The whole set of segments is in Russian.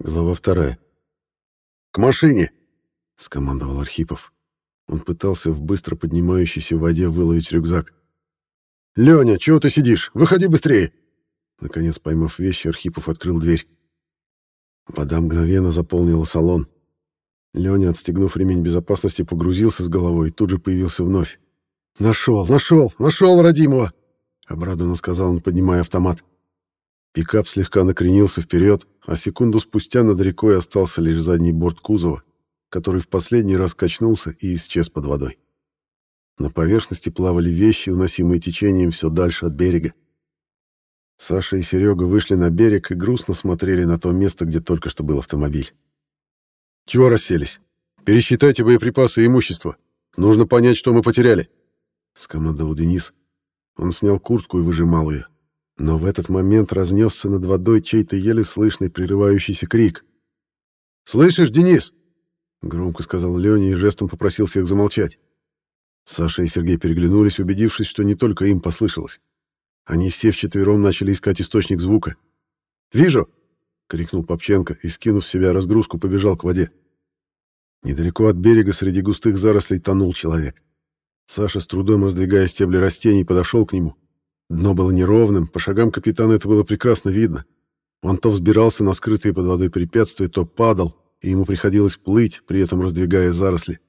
Глава вторая. «К машине!» — скомандовал Архипов. Он пытался в быстро поднимающейся воде выловить рюкзак. «Леня, чего ты сидишь? Выходи быстрее!» Наконец, поймав вещи, Архипов открыл дверь. Вода мгновенно заполнила салон. Леня, отстегнув ремень безопасности, погрузился с головой и тут же появился вновь. «Нашел, нашел, нашел родимого!» — обрадованно сказал он, поднимая автомат. Пикап слегка накренился вперед, а секунду спустя над рекой остался лишь задний борт кузова, который в последний раз качнулся и исчез под водой. На поверхности плавали вещи, уносимые течением все дальше от берега. Саша и Серега вышли на берег и грустно смотрели на то место, где только что был автомобиль. «Чего расселись? Пересчитайте боеприпасы и имущество. Нужно понять, что мы потеряли», — скомандовал Денис. Он снял куртку и выжимал ее. Но в этот момент разнесся над водой чей-то еле слышный прерывающийся крик. «Слышишь, Денис?» — громко сказал Леня и жестом попросил всех замолчать. Саша и Сергей переглянулись, убедившись, что не только им послышалось. Они все вчетвером начали искать источник звука. «Вижу!» — крикнул Попченко и, скинув с себя разгрузку, побежал к воде. Недалеко от берега среди густых зарослей тонул человек. Саша, с трудом раздвигая стебли растений, подошел к нему. Дно было неровным, по шагам капитана это было прекрасно видно. Он то взбирался на скрытые под водой препятствия, то падал, и ему приходилось плыть, при этом раздвигая заросли.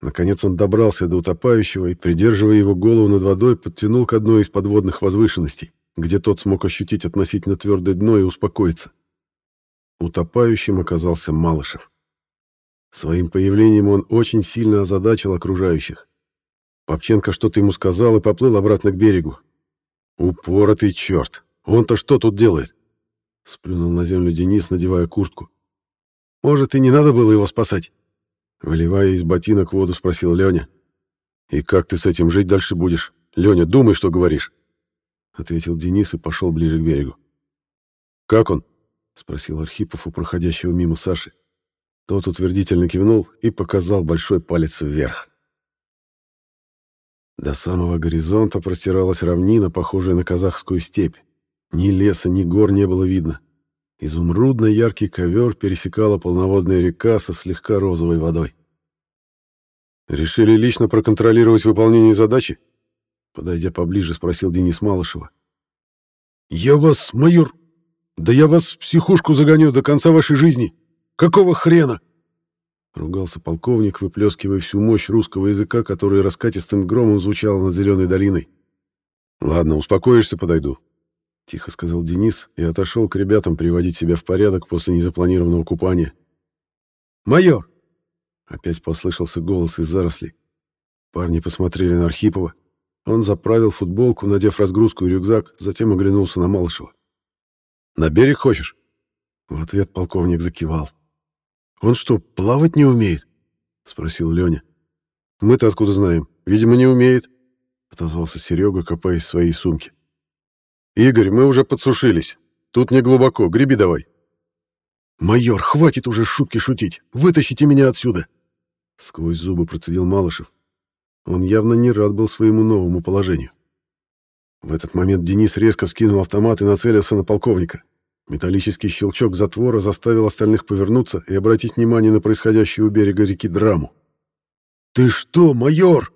Наконец он добрался до утопающего и, придерживая его голову над водой, подтянул к одной из подводных возвышенностей, где тот смог ощутить относительно твердое дно и успокоиться. Утопающим оказался Малышев. Своим появлением он очень сильно озадачил окружающих. Попченко что-то ему сказал и поплыл обратно к берегу, «Упоротый черт! Он-то что тут делает?» Сплюнул на землю Денис, надевая куртку. «Может, и не надо было его спасать?» Выливая из ботинок воду, спросил Леня. «И как ты с этим жить дальше будешь? Леня, думай, что говоришь!» Ответил Денис и пошел ближе к берегу. «Как он?» — спросил Архипов у проходящего мимо Саши. Тот утвердительно кивнул и показал большой палец вверх. До самого горизонта простиралась равнина, похожая на казахскую степь. Ни леса, ни гор не было видно. Изумрудно-яркий ковер пересекала полноводная река со слегка розовой водой. «Решили лично проконтролировать выполнение задачи?» Подойдя поближе, спросил Денис Малышева. «Я вас, майор... Да я вас в психушку загоню до конца вашей жизни! Какого хрена?» Ругался полковник, выплескивая всю мощь русского языка, который раскатистым громом звучал над зеленой долиной. «Ладно, успокоишься, подойду», — тихо сказал Денис и отошел к ребятам приводить себя в порядок после незапланированного купания. «Майор!» — опять послышался голос из зарослей. Парни посмотрели на Архипова. Он заправил футболку, надев разгрузку и рюкзак, затем оглянулся на Малышева. «На берег хочешь?» В ответ полковник закивал. «Он что, плавать не умеет?» — спросил Леня. «Мы-то откуда знаем? Видимо, не умеет», — отозвался Серега, копаясь в своей сумке. «Игорь, мы уже подсушились. Тут не глубоко, греби давай». «Майор, хватит уже шутки шутить! Вытащите меня отсюда!» Сквозь зубы процедил Малышев. Он явно не рад был своему новому положению. В этот момент Денис резко вскинул автомат и нацелился на полковника. Металлический щелчок затвора заставил остальных повернуться и обратить внимание на происходящую у берега реки драму. «Ты что, майор?»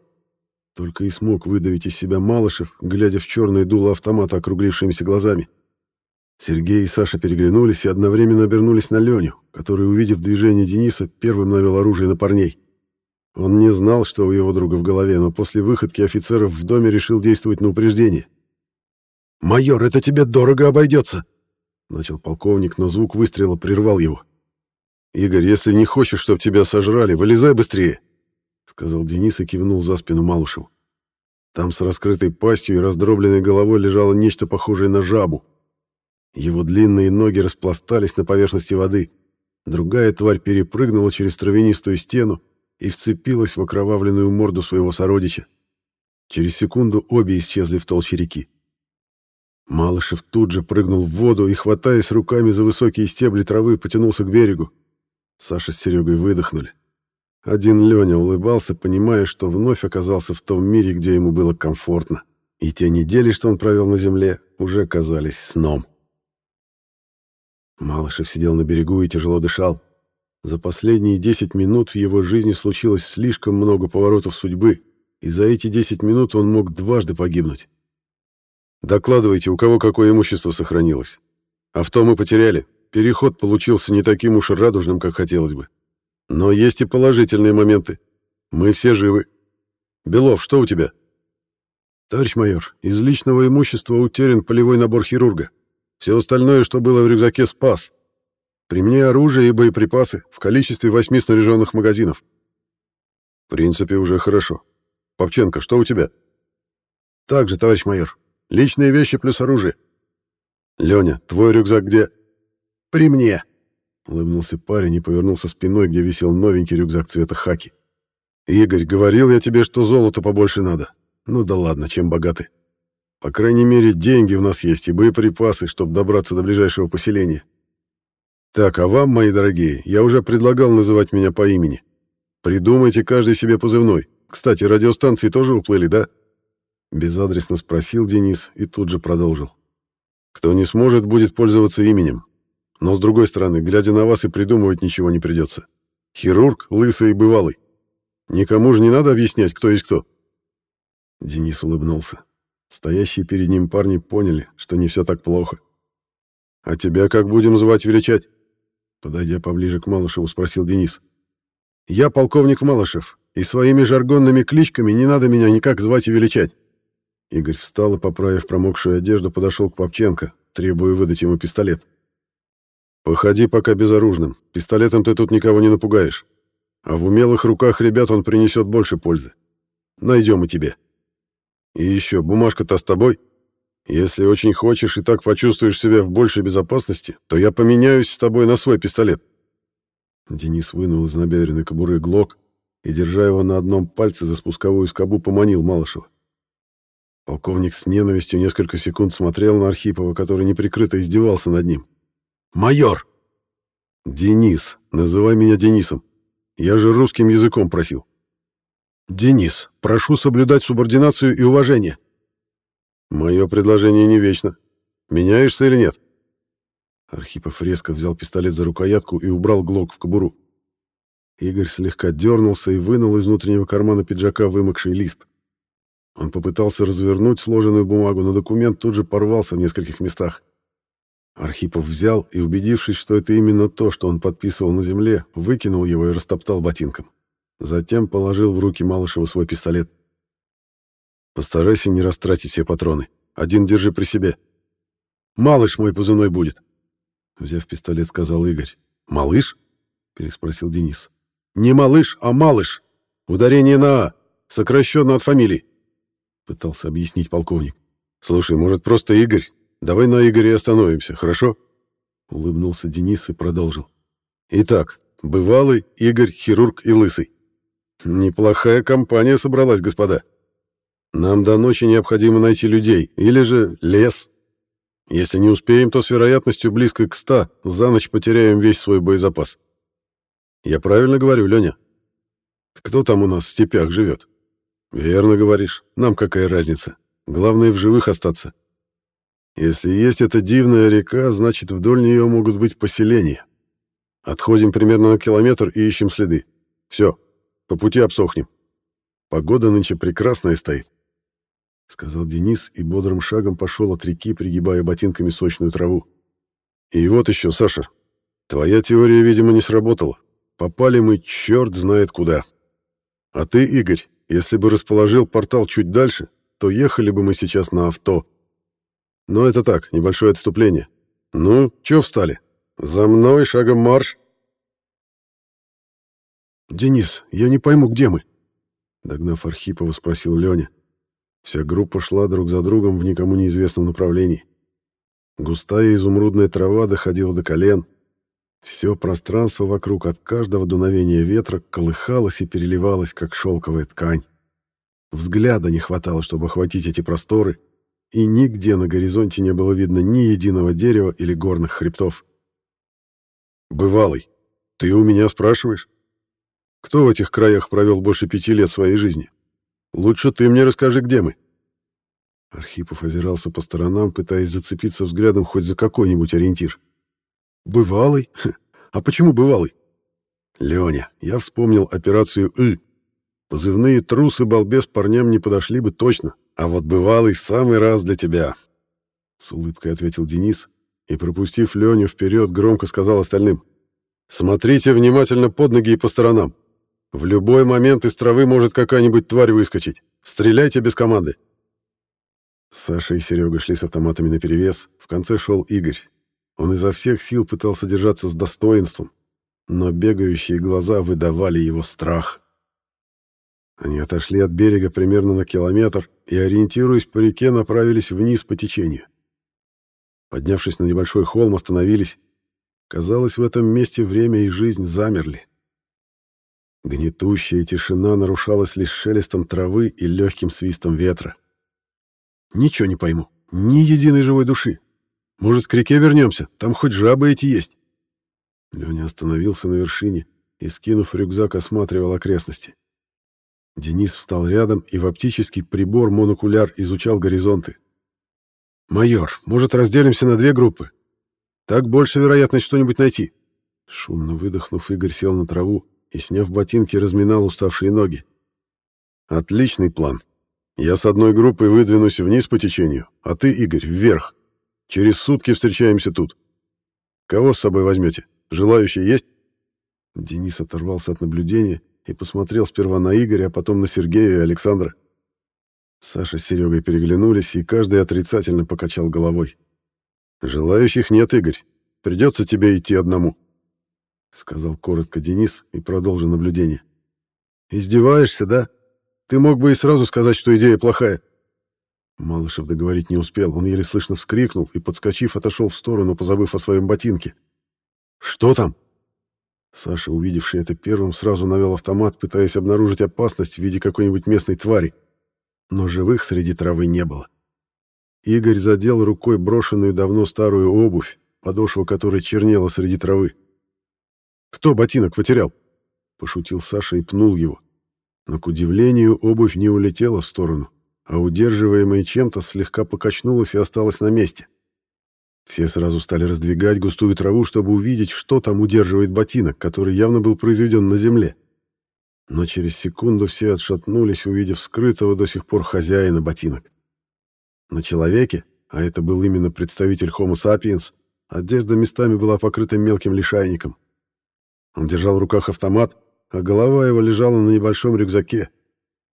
Только и смог выдавить из себя Малышев, глядя в черное дуло автомата округлившимися глазами. Сергей и Саша переглянулись и одновременно обернулись на Леню, который, увидев движение Дениса, первым навел оружие на парней. Он не знал, что у его друга в голове, но после выходки офицеров в доме решил действовать на упреждение. «Майор, это тебе дорого обойдется!» Начал полковник, но звук выстрела прервал его. «Игорь, если не хочешь, чтобы тебя сожрали, вылезай быстрее!» — сказал Денис и кивнул за спину Малышеву. Там с раскрытой пастью и раздробленной головой лежало нечто похожее на жабу. Его длинные ноги распластались на поверхности воды. Другая тварь перепрыгнула через травянистую стену и вцепилась в окровавленную морду своего сородича. Через секунду обе исчезли в толще реки. Малышев тут же прыгнул в воду и, хватаясь руками за высокие стебли травы, потянулся к берегу. Саша с Серегой выдохнули. Один Леня улыбался, понимая, что вновь оказался в том мире, где ему было комфортно. И те недели, что он провел на земле, уже казались сном. Малышев сидел на берегу и тяжело дышал. За последние 10 минут в его жизни случилось слишком много поворотов судьбы, и за эти 10 минут он мог дважды погибнуть. Докладывайте, у кого какое имущество сохранилось. Авто мы потеряли. Переход получился не таким уж радужным, как хотелось бы. Но есть и положительные моменты. Мы все живы. Белов, что у тебя? Товарищ майор, из личного имущества утерян полевой набор хирурга. Все остальное, что было в рюкзаке, спас. При мне оружие и боеприпасы в количестве восьми снаряженных магазинов. В принципе, уже хорошо. Попченко, что у тебя? Так же, товарищ майор. Личные вещи плюс оружие. Леня, твой рюкзак где? При мне. Улыбнулся парень и повернулся спиной, где висел новенький рюкзак цвета хаки. Игорь, говорил я тебе, что золота побольше надо. Ну да ладно, чем богаты. По крайней мере, деньги у нас есть и боеприпасы, чтобы добраться до ближайшего поселения. Так, а вам, мои дорогие, я уже предлагал называть меня по имени. Придумайте каждый себе позывной. Кстати, радиостанции тоже уплыли, да? Безадресно спросил Денис и тут же продолжил. Кто не сможет, будет пользоваться именем. Но, с другой стороны, глядя на вас и придумывать ничего не придется. Хирург, лысый и бывалый. Никому же не надо объяснять, кто есть кто. Денис улыбнулся. Стоящие перед ним парни поняли, что не все так плохо. «А тебя как будем звать величать?» Подойдя поближе к Малышеву, спросил Денис. «Я полковник Малышев, и своими жаргонными кличками не надо меня никак звать и величать. Игорь встал и, поправив промокшую одежду, подошел к Попченко, требуя выдать ему пистолет. «Походи пока безоружным. Пистолетом ты тут никого не напугаешь. А в умелых руках ребят он принесет больше пользы. Найдем и тебе. И еще, бумажка-то с тобой. Если очень хочешь и так почувствуешь себя в большей безопасности, то я поменяюсь с тобой на свой пистолет». Денис вынул из набедренной кобуры глок и, держа его на одном пальце за спусковую скобу, поманил Малышева. Полковник с ненавистью несколько секунд смотрел на Архипова, который неприкрыто издевался над ним. «Майор!» «Денис, называй меня Денисом. Я же русским языком просил». «Денис, прошу соблюдать субординацию и уважение». «Мое предложение не вечно. Меняешься или нет?» Архипов резко взял пистолет за рукоятку и убрал глок в кобуру. Игорь слегка дернулся и вынул из внутреннего кармана пиджака вымокший лист. Он попытался развернуть сложенную бумагу, но документ тут же порвался в нескольких местах. Архипов взял и, убедившись, что это именно то, что он подписывал на земле, выкинул его и растоптал ботинком. Затем положил в руки Малышева свой пистолет. «Постарайся не растратить все патроны. Один держи при себе. Малыш мой позывной будет!» Взяв пистолет, сказал Игорь. «Малыш?» — переспросил Денис. «Не малыш, а малыш. Ударение на «а», сокращенно от фамилии. — пытался объяснить полковник. «Слушай, может, просто Игорь? Давай на Игоре остановимся, хорошо?» Улыбнулся Денис и продолжил. «Итак, бывалый, Игорь, хирург и лысый. Неплохая компания собралась, господа. Нам до ночи необходимо найти людей, или же лес. Если не успеем, то с вероятностью близко к ста за ночь потеряем весь свой боезапас. Я правильно говорю, Леня? Кто там у нас в степях живет?» «Верно говоришь. Нам какая разница? Главное, в живых остаться. Если есть эта дивная река, значит, вдоль нее могут быть поселения. Отходим примерно на километр и ищем следы. Все, по пути обсохнем. Погода нынче прекрасная стоит», — сказал Денис и бодрым шагом пошел от реки, пригибая ботинками сочную траву. «И вот еще, Саша, твоя теория, видимо, не сработала. Попали мы черт знает куда. А ты, Игорь, если бы расположил портал чуть дальше, то ехали бы мы сейчас на авто. Но это так, небольшое отступление. Ну, чё встали? За мной шагом марш. Денис, я не пойму, где мы? Догнав Архипова, спросил Лёня. Вся группа шла друг за другом в никому неизвестном направлении. Густая изумрудная трава доходила до колен. Все пространство вокруг от каждого дуновения ветра колыхалось и переливалось, как шелковая ткань. Взгляда не хватало, чтобы охватить эти просторы, и нигде на горизонте не было видно ни единого дерева или горных хребтов. «Бывалый, ты у меня спрашиваешь? Кто в этих краях провел больше пяти лет своей жизни? Лучше ты мне расскажи, где мы». Архипов озирался по сторонам, пытаясь зацепиться взглядом хоть за какой-нибудь ориентир. Бывалый? А почему бывалый? Леня, я вспомнил операцию «И». Позывные трус и балбес парням не подошли бы точно, а вот бывалый в самый раз для тебя. С улыбкой ответил Денис и, пропустив Леню вперед, громко сказал остальным. Смотрите внимательно под ноги и по сторонам. В любой момент из травы может какая-нибудь тварь выскочить. Стреляйте без команды. Саша и Серега шли с автоматами наперевес. В конце шел Игорь. Он изо всех сил пытался держаться с достоинством, но бегающие глаза выдавали его страх. Они отошли от берега примерно на километр и, ориентируясь по реке, направились вниз по течению. Поднявшись на небольшой холм, остановились. Казалось, в этом месте время и жизнь замерли. Гнетущая тишина нарушалась лишь шелестом травы и легким свистом ветра. Ничего не пойму. Ни единой живой души. Может, к реке вернемся? Там хоть жабы эти есть. Леня остановился на вершине и, скинув рюкзак, осматривал окрестности. Денис встал рядом и в оптический прибор монокуляр изучал горизонты. «Майор, может, разделимся на две группы? Так больше вероятность что-нибудь найти». Шумно выдохнув, Игорь сел на траву и, сняв ботинки, разминал уставшие ноги. «Отличный план. Я с одной группой выдвинусь вниз по течению, а ты, Игорь, вверх. Через сутки встречаемся тут. Кого с собой возьмете? Желающие есть?» Денис оторвался от наблюдения и посмотрел сперва на Игоря, а потом на Сергея и Александра. Саша с Серегой переглянулись, и каждый отрицательно покачал головой. «Желающих нет, Игорь. Придется тебе идти одному», — сказал коротко Денис и продолжил наблюдение. «Издеваешься, да? Ты мог бы и сразу сказать, что идея плохая». Малышев договорить не успел, он еле слышно вскрикнул и, подскочив, отошел в сторону, позабыв о своем ботинке. «Что там?» Саша, увидевший это первым, сразу навел автомат, пытаясь обнаружить опасность в виде какой-нибудь местной твари. Но живых среди травы не было. Игорь задел рукой брошенную давно старую обувь, подошва которой чернела среди травы. «Кто ботинок потерял?» — пошутил Саша и пнул его. Но, к удивлению, обувь не улетела в сторону, а удерживаемая чем-то слегка покачнулась и осталась на месте. Все сразу стали раздвигать густую траву, чтобы увидеть, что там удерживает ботинок, который явно был произведен на земле. Но через секунду все отшатнулись, увидев скрытого до сих пор хозяина ботинок. На человеке, а это был именно представитель Homo sapiens, одежда местами была покрыта мелким лишайником. Он держал в руках автомат, а голова его лежала на небольшом рюкзаке.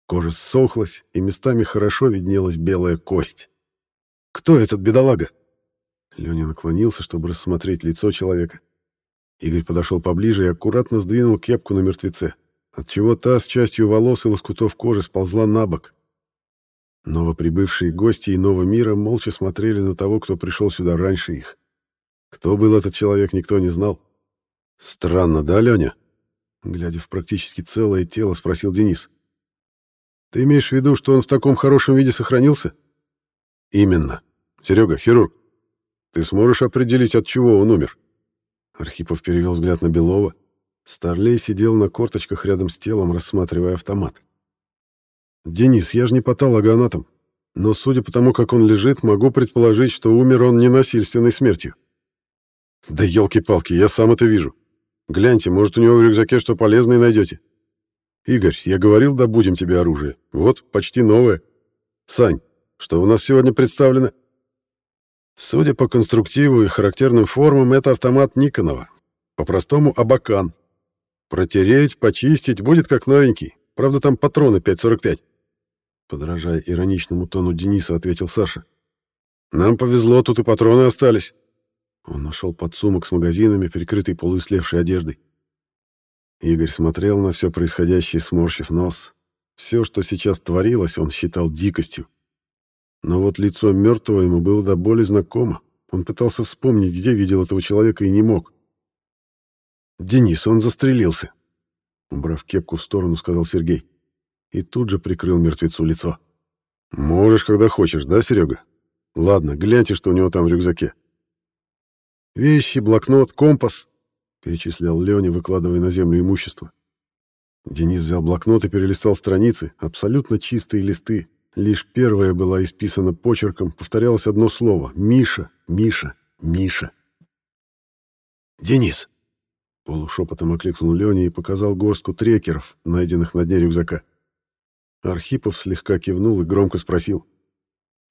Кожа ссохлась, и местами хорошо виднелась белая кость. «Кто этот бедолага?» Леня наклонился, чтобы рассмотреть лицо человека. Игорь подошел поближе и аккуратно сдвинул кепку на мертвеце, отчего та с частью волос и лоскутов кожи сползла на бок. Новоприбывшие гости иного мира молча смотрели на того, кто пришел сюда раньше их. Кто был этот человек, никто не знал. «Странно, да, Леня?» Глядя в практически целое тело, спросил Денис. «Ты имеешь в виду, что он в таком хорошем виде сохранился?» «Именно. Серега, хирург, ты сможешь определить, от чего он умер?» Архипов перевел взгляд на Белова. Старлей сидел на корточках рядом с телом, рассматривая автомат. «Денис, я же не патологоанатом, но судя по тому, как он лежит, могу предположить, что умер он ненасильственной смертью». «Да елки-палки, я сам это вижу. Гляньте, может, у него в рюкзаке что полезное найдете. Игорь, я говорил, да будем тебе оружие. Вот, почти новое. Сань, что у нас сегодня представлено?» Судя по конструктиву и характерным формам, это автомат Никонова. По-простому Абакан. Протереть, почистить будет как новенький. Правда, там патроны 5.45. Подражая ироничному тону Дениса, ответил Саша. Нам повезло, тут и патроны остались. Он нашел подсумок с магазинами, перекрытый полуислевшей одеждой. Игорь смотрел на все происходящее, сморщив нос. Все, что сейчас творилось, он считал дикостью. Но вот лицо мертвого ему было до боли знакомо. Он пытался вспомнить, где видел этого человека, и не мог. «Денис, он застрелился!» Убрав кепку в сторону, сказал Сергей. И тут же прикрыл мертвецу лицо. «Можешь, когда хочешь, да, Серега? Ладно, гляньте, что у него там в рюкзаке». «Вещи, блокнот, компас», — перечислял Леня, выкладывая на землю имущество. Денис взял блокнот и перелистал страницы, абсолютно чистые листы, Лишь первая была исписана почерком, повторялось одно слово — «Миша, Миша, Миша». «Денис!» Полушепотом окликнул Леня и показал горстку трекеров, найденных на дне рюкзака. Архипов слегка кивнул и громко спросил.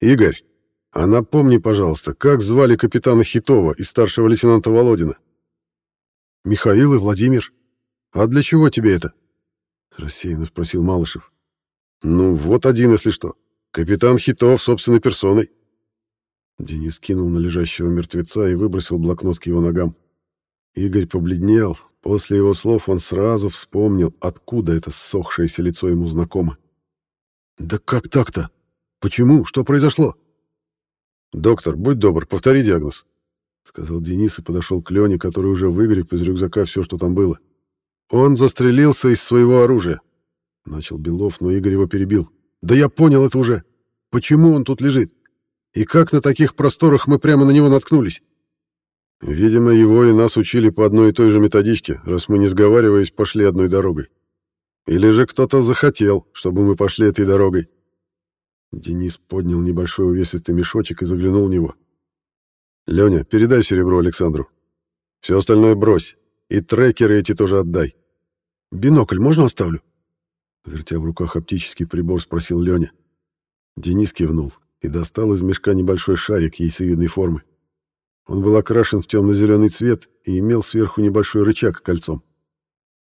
«Игорь, а напомни, пожалуйста, как звали капитана Хитова и старшего лейтенанта Володина?» «Михаил и Владимир. А для чего тебе это?» Рассеянно спросил Малышев. «Ну, вот один, если что. Капитан Хитов собственной персоной». Денис кинул на лежащего мертвеца и выбросил блокнот к его ногам. Игорь побледнел. После его слов он сразу вспомнил, откуда это ссохшееся лицо ему знакомо. «Да как так-то? Почему? Что произошло?» «Доктор, будь добр, повтори диагноз», — сказал Денис и подошел к Лене, который уже выгреб из рюкзака все, что там было. «Он застрелился из своего оружия», — начал Белов, но Игорь его перебил. «Да я понял это уже. Почему он тут лежит? И как на таких просторах мы прямо на него наткнулись?» Видимо, его и нас учили по одной и той же методичке, раз мы, не сговариваясь, пошли одной дорогой. Или же кто-то захотел, чтобы мы пошли этой дорогой. Денис поднял небольшой увесистый мешочек и заглянул в него. «Леня, передай серебро Александру. Все остальное брось. И трекеры эти тоже отдай. Бинокль можно оставлю?» Вертя в руках оптический прибор, спросил Леня. Денис кивнул и достал из мешка небольшой шарик яйцевидной формы. Он был окрашен в темно-зеленый цвет и имел сверху небольшой рычаг кольцом.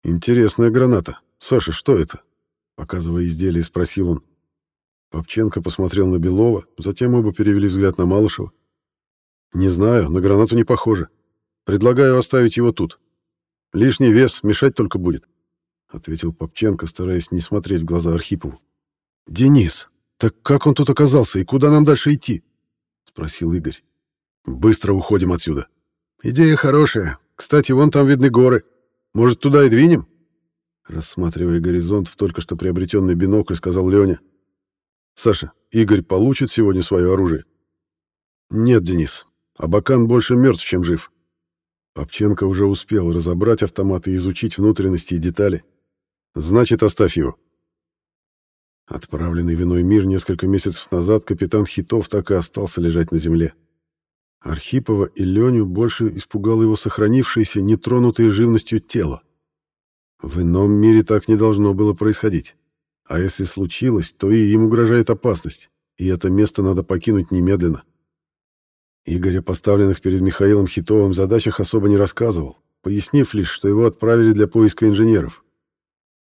«Интересная граната. Саша, что это?» Показывая изделие, спросил он. Попченко посмотрел на Белова, затем оба перевели взгляд на Малышева. «Не знаю, на гранату не похоже. Предлагаю оставить его тут. Лишний вес мешать только будет», — ответил Попченко, стараясь не смотреть в глаза Архипову. «Денис, так как он тут оказался и куда нам дальше идти?» — спросил Игорь. Быстро уходим отсюда. Идея хорошая. Кстати, вон там видны горы. Может, туда и двинем? Рассматривая горизонт в только что приобретенный бинокль, сказал Леня. Саша, Игорь получит сегодня свое оружие? Нет, Денис. Абакан больше мертв, чем жив. Попченко уже успел разобрать автомат и изучить внутренности и детали. Значит, оставь его. Отправленный в иной мир несколько месяцев назад, капитан Хитов так и остался лежать на земле. Архипова и Леню больше испугало его сохранившееся, нетронутое живностью тело. В ином мире так не должно было происходить. А если случилось, то и им угрожает опасность, и это место надо покинуть немедленно. Игорь о поставленных перед Михаилом Хитовым задачах особо не рассказывал, пояснив лишь, что его отправили для поиска инженеров.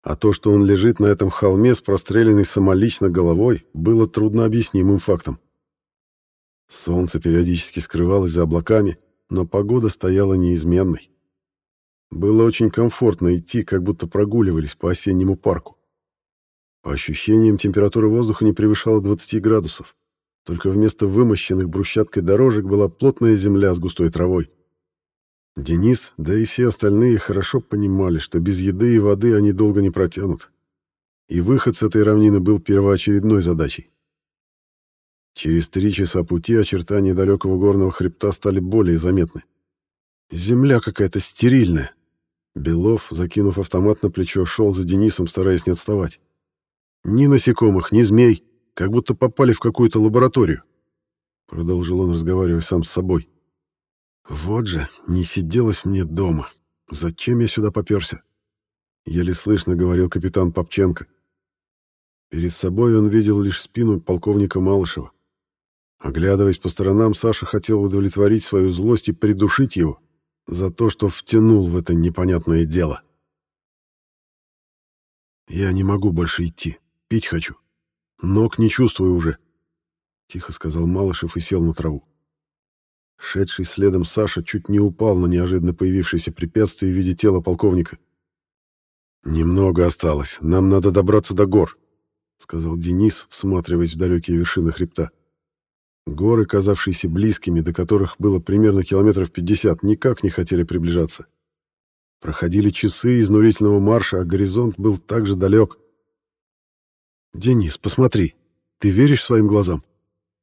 А то, что он лежит на этом холме с простреленной самолично головой, было труднообъяснимым фактом. Солнце периодически скрывалось за облаками, но погода стояла неизменной. Было очень комфортно идти, как будто прогуливались по осеннему парку. По ощущениям, температура воздуха не превышала 20 градусов. Только вместо вымощенных брусчаткой дорожек была плотная земля с густой травой. Денис, да и все остальные хорошо понимали, что без еды и воды они долго не протянут. И выход с этой равнины был первоочередной задачей. Через три часа пути очертания далекого горного хребта стали более заметны. Земля какая-то стерильная. Белов, закинув автомат на плечо, шел за Денисом, стараясь не отставать. Ни насекомых, ни змей, как будто попали в какую-то лабораторию. Продолжил он, разговаривая сам с собой. Вот же, не сиделось мне дома. Зачем я сюда попёрся? Еле слышно говорил капитан Попченко. Перед собой он видел лишь спину полковника Малышева. Оглядываясь по сторонам, Саша хотел удовлетворить свою злость и придушить его за то, что втянул в это непонятное дело. «Я не могу больше идти. Пить хочу. Ног не чувствую уже», — тихо сказал Малышев и сел на траву. Шедший следом Саша чуть не упал на неожиданно появившееся препятствие в виде тела полковника. «Немного осталось. Нам надо добраться до гор», — сказал Денис, всматриваясь в далекие вершины хребта. Горы, казавшиеся близкими, до которых было примерно километров 50, никак не хотели приближаться. Проходили часы изнурительного марша, а горизонт был так же далек. «Денис, посмотри, ты веришь своим глазам?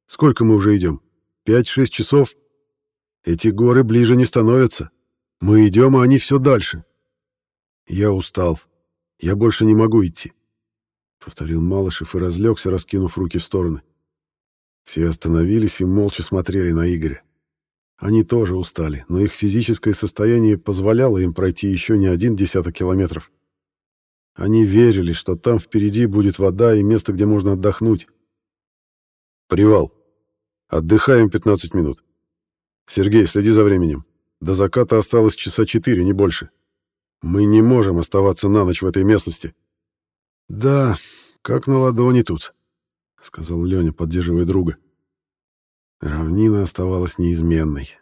Сколько мы уже идем? Пять-шесть часов? Эти горы ближе не становятся. Мы идем, а они все дальше. Я устал. Я больше не могу идти», — повторил Малышев и разлегся, раскинув руки в стороны. Все остановились и молча смотрели на Игоря. Они тоже устали, но их физическое состояние позволяло им пройти еще не один десяток километров. Они верили, что там впереди будет вода и место, где можно отдохнуть. Привал. Отдыхаем 15 минут. Сергей, следи за временем. До заката осталось часа четыре, не больше. Мы не можем оставаться на ночь в этой местности. Да, как на ладони тут, сказал Леня, поддерживая друга. Равнина оставалась неизменной.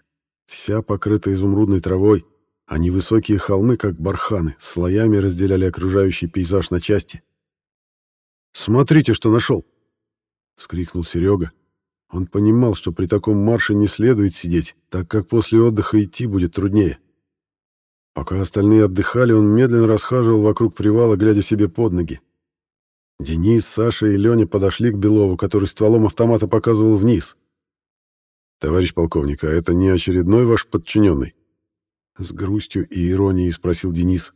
Вся покрыта изумрудной травой, а невысокие холмы, как барханы, слоями разделяли окружающий пейзаж на части. «Смотрите, что нашел!» — вскрикнул Серега. Он понимал, что при таком марше не следует сидеть, так как после отдыха идти будет труднее. Пока остальные отдыхали, он медленно расхаживал вокруг привала, глядя себе под ноги. Денис, Саша и Леня подошли к Белову, который стволом автомата показывал вниз. «Товарищ полковник, а это не очередной ваш подчиненный?» С грустью и иронией спросил Денис.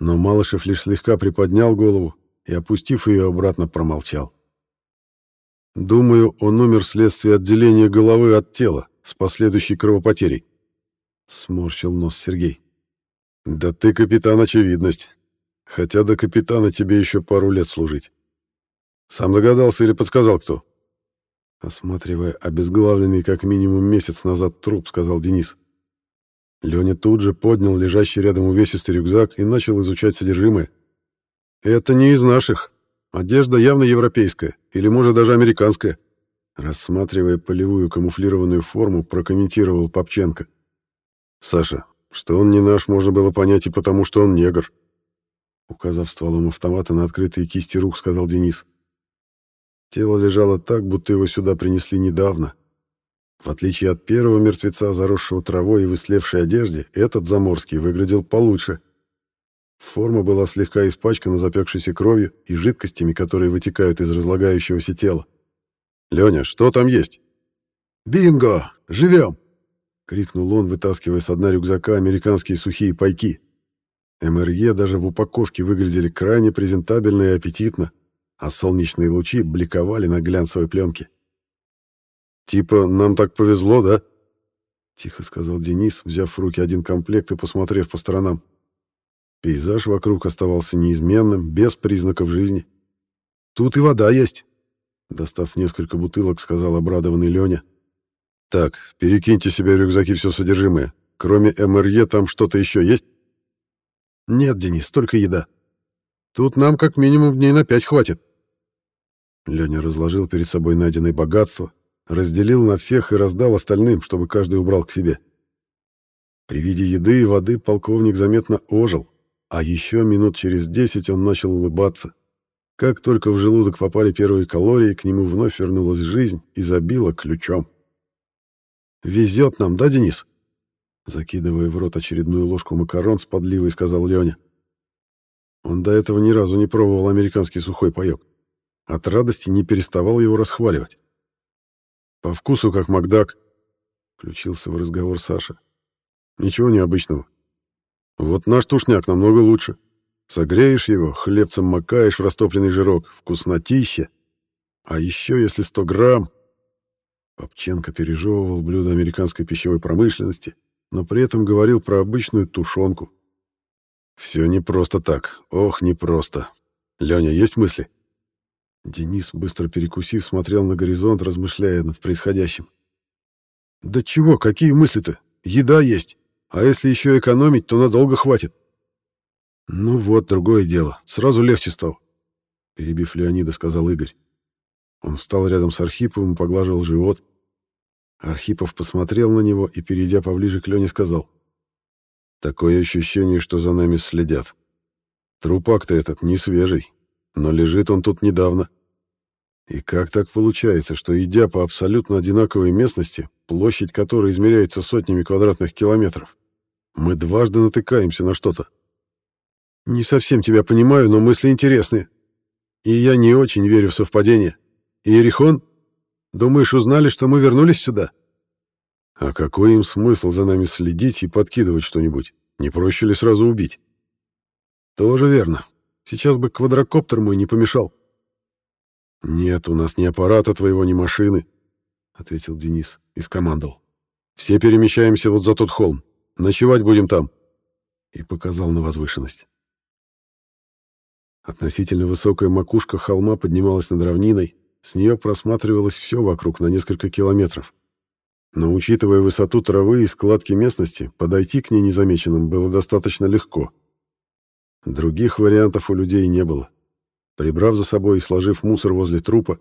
Но Малышев лишь слегка приподнял голову и, опустив ее обратно, промолчал. «Думаю, он умер вследствие отделения головы от тела с последующей кровопотерей», — сморщил нос Сергей. «Да ты, капитан, очевидность. Хотя до капитана тебе еще пару лет служить. Сам догадался или подсказал кто?» Осматривая обезглавленный как минимум месяц назад труп, сказал Денис. Леня тут же поднял лежащий рядом увесистый рюкзак и начал изучать содержимое. «Это не из наших. Одежда явно европейская, или, может, даже американская». Рассматривая полевую камуфлированную форму, прокомментировал Попченко. «Саша, что он не наш, можно было понять и потому, что он негр. Указав стволом автомата на открытые кисти рук, сказал Денис. Тело лежало так, будто его сюда принесли недавно. В отличие от первого мертвеца, заросшего травой и в одежде, этот заморский выглядел получше. Форма была слегка испачкана запекшейся кровью и жидкостями, которые вытекают из разлагающегося тела. «Леня, что там есть?» «Бинго! Живем!» — крикнул он, вытаскивая с дна рюкзака американские сухие пайки. МРЕ даже в упаковке выглядели крайне презентабельно и аппетитно, а солнечные лучи бликовали на глянцевой пленке. «Типа, нам так повезло, да?» — тихо сказал Денис, взяв в руки один комплект и посмотрев по сторонам. Пейзаж вокруг оставался неизменным, без признаков жизни. «Тут и вода есть», — достав несколько бутылок, сказал обрадованный Леня. «Так, перекиньте себе рюкзаки все содержимое. Кроме МРЕ там что-то еще есть?» «Нет, Денис, только еда. Тут нам как минимум дней на пять хватит». Леня разложил перед собой найденное богатство, разделил на всех и раздал остальным, чтобы каждый убрал к себе. При виде еды и воды полковник заметно ожил, а еще минут через десять он начал улыбаться. Как только в желудок попали первые калории, к нему вновь вернулась жизнь и забила ключом. «Везет нам, да, Денис?» Закидывая в рот очередную ложку макарон с подливой, сказал Леня. Он до этого ни разу не пробовал американский сухой паёк. От радости не переставал его расхваливать. «По вкусу, как Макдак», — включился в разговор Саша. «Ничего необычного. Вот наш тушняк намного лучше. Согреешь его, хлебцем макаешь в растопленный жирок. Вкуснотища. А еще, если сто грамм, Попченко пережевывал блюдо американской пищевой промышленности, но при этом говорил про обычную тушенку. «Все не просто так. Ох, не просто. Леня, есть мысли?» Денис, быстро перекусив, смотрел на горизонт, размышляя над происходящим. «Да чего, какие мысли-то? Еда есть. А если еще экономить, то надолго хватит». «Ну вот, другое дело. Сразу легче стало», — перебив Леонида, сказал Игорь. Он встал рядом с Архиповым и поглаживал живот. Архипов посмотрел на него и, перейдя поближе к Лене, сказал. «Такое ощущение, что за нами следят. Трупак-то этот не свежий, но лежит он тут недавно. И как так получается, что, идя по абсолютно одинаковой местности, площадь которой измеряется сотнями квадратных километров, мы дважды натыкаемся на что-то? Не совсем тебя понимаю, но мысли интересные. И я не очень верю в совпадение. Иерихон, думаешь, узнали, что мы вернулись сюда? А какой им смысл за нами следить и подкидывать что-нибудь? Не проще ли сразу убить? Тоже верно. Сейчас бы квадрокоптер мой не помешал. Нет, у нас ни аппарата твоего, ни машины, ответил Денис и скомандовал. Все перемещаемся вот за тот холм. Ночевать будем там. И показал на возвышенность. Относительно высокая макушка холма поднималась над равниной, с нее просматривалось все вокруг на несколько километров. Но учитывая высоту травы и складки местности, подойти к ней незамеченным было достаточно легко. Других вариантов у людей не было. Прибрав за собой и сложив мусор возле трупа,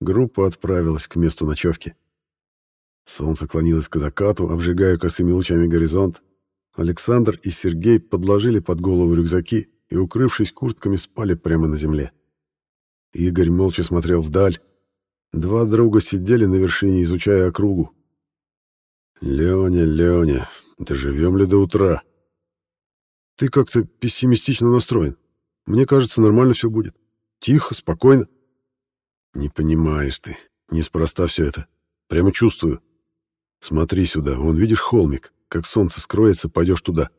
группа отправилась к месту ночевки. Солнце клонилось к закату, обжигая косыми лучами горизонт. Александр и Сергей подложили под голову рюкзаки и, укрывшись куртками, спали прямо на земле. Игорь молча смотрел вдаль. Два друга сидели на вершине, изучая округу. «Леня, Леня, доживем ли до утра?» «Ты как-то пессимистично настроен. Мне кажется, нормально все будет. Тихо, спокойно». «Не понимаешь ты. Неспроста все это. Прямо чувствую. Смотри сюда, вон видишь холмик? Как солнце скроется, пойдешь туда.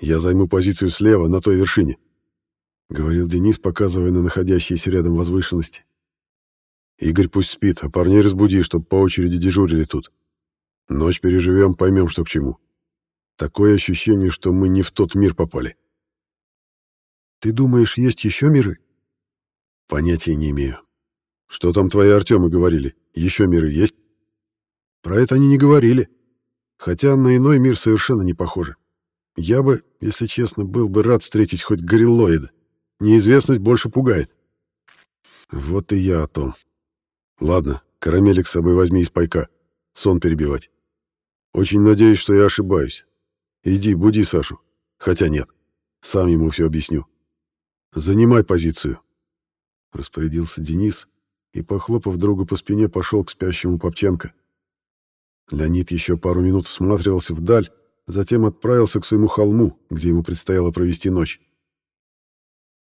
Я займу позицию слева, на той вершине», — говорил Денис, показывая на находящиеся рядом возвышенности. «Игорь пусть спит, а парней разбуди, чтоб по очереди дежурили тут. Ночь переживем, поймем, что к чему. Такое ощущение, что мы не в тот мир попали». «Ты думаешь, есть еще миры?» «Понятия не имею. Что там твои Артемы говорили? Еще миры есть?» «Про это они не говорили. Хотя на иной мир совершенно не похоже. Я бы, если честно, был бы рад встретить хоть гориллоида. Неизвестность больше пугает. Вот и я о том. Ладно, карамелик с собой возьми из пайка. Сон перебивать. Очень надеюсь, что я ошибаюсь. Иди, буди Сашу. Хотя нет, сам ему все объясню. Занимай позицию. Распорядился Денис и, похлопав друга по спине, пошел к спящему Попченко. Леонид еще пару минут всматривался вдаль, затем отправился к своему холму, где ему предстояло провести ночь.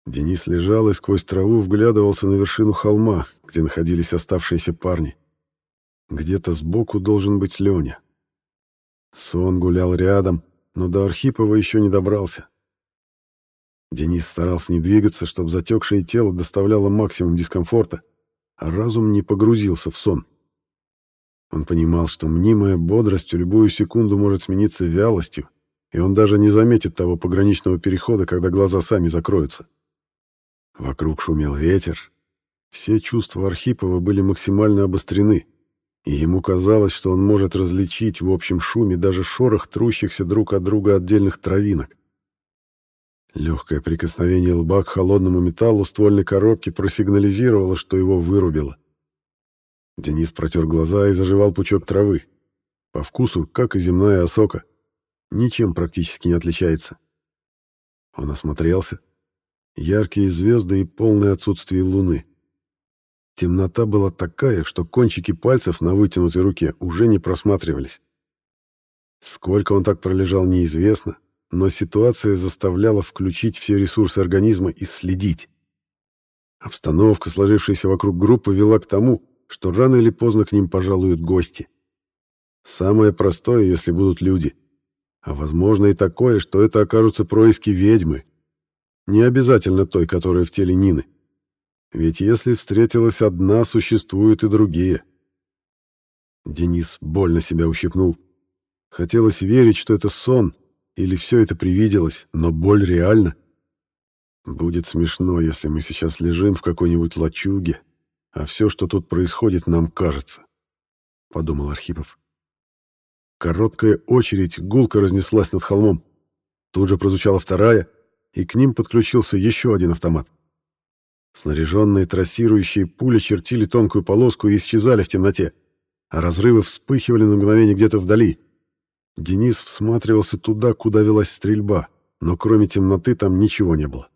Денис лежал и сквозь траву вглядывался на вершину холма, где находились оставшиеся парни. Где-то сбоку должен быть Леня. Сон гулял рядом, но до Архипова еще не добрался. Денис старался не двигаться, чтобы затекшее тело доставляло максимум дискомфорта, а разум не погрузился в сон. Он понимал, что мнимая бодрость в любую секунду может смениться вялостью, и он даже не заметит того пограничного перехода, когда глаза сами закроются. Вокруг шумел ветер. Все чувства Архипова были максимально обострены, и ему казалось, что он может различить в общем шуме даже шорох трущихся друг от друга отдельных травинок. Легкое прикосновение лба к холодному металлу ствольной коробки просигнализировало, что его вырубило. Денис протер глаза и заживал пучок травы. По вкусу, как и земная осока. Ничем практически не отличается. Он осмотрелся. Яркие звезды и полное отсутствие луны. Темнота была такая, что кончики пальцев на вытянутой руке уже не просматривались. Сколько он так пролежал, неизвестно, но ситуация заставляла включить все ресурсы организма и следить. Обстановка, сложившаяся вокруг группы, вела к тому, что рано или поздно к ним пожалуют гости. Самое простое, если будут люди. А возможно и такое, что это окажутся происки ведьмы. Не обязательно той, которая в теле Нины. Ведь если встретилась одна, существуют и другие. Денис больно себя ущипнул. Хотелось верить, что это сон, или все это привиделось, но боль реальна. Будет смешно, если мы сейчас лежим в какой-нибудь лачуге, а все, что тут происходит, нам кажется, — подумал Архипов. Короткая очередь гулко разнеслась над холмом. Тут же прозвучала вторая, и к ним подключился еще один автомат. Снаряженные трассирующие пули чертили тонкую полоску и исчезали в темноте, а разрывы вспыхивали на мгновение где-то вдали. Денис всматривался туда, куда велась стрельба, но кроме темноты там ничего не было.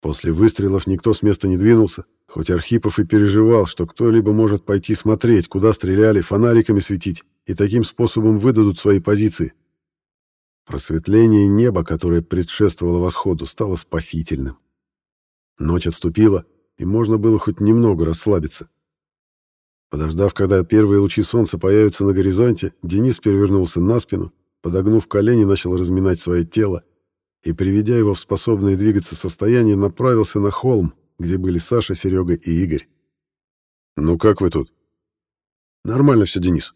После выстрелов никто с места не двинулся, Хоть Архипов и переживал, что кто-либо может пойти смотреть, куда стреляли, фонариками светить, и таким способом выдадут свои позиции. Просветление неба, которое предшествовало восходу, стало спасительным. Ночь отступила, и можно было хоть немного расслабиться. Подождав, когда первые лучи солнца появятся на горизонте, Денис перевернулся на спину, подогнув колени, начал разминать свое тело и, приведя его в способное двигаться состояние, направился на холм, где были Саша, Серега и Игорь. «Ну как вы тут?» «Нормально все, Денис.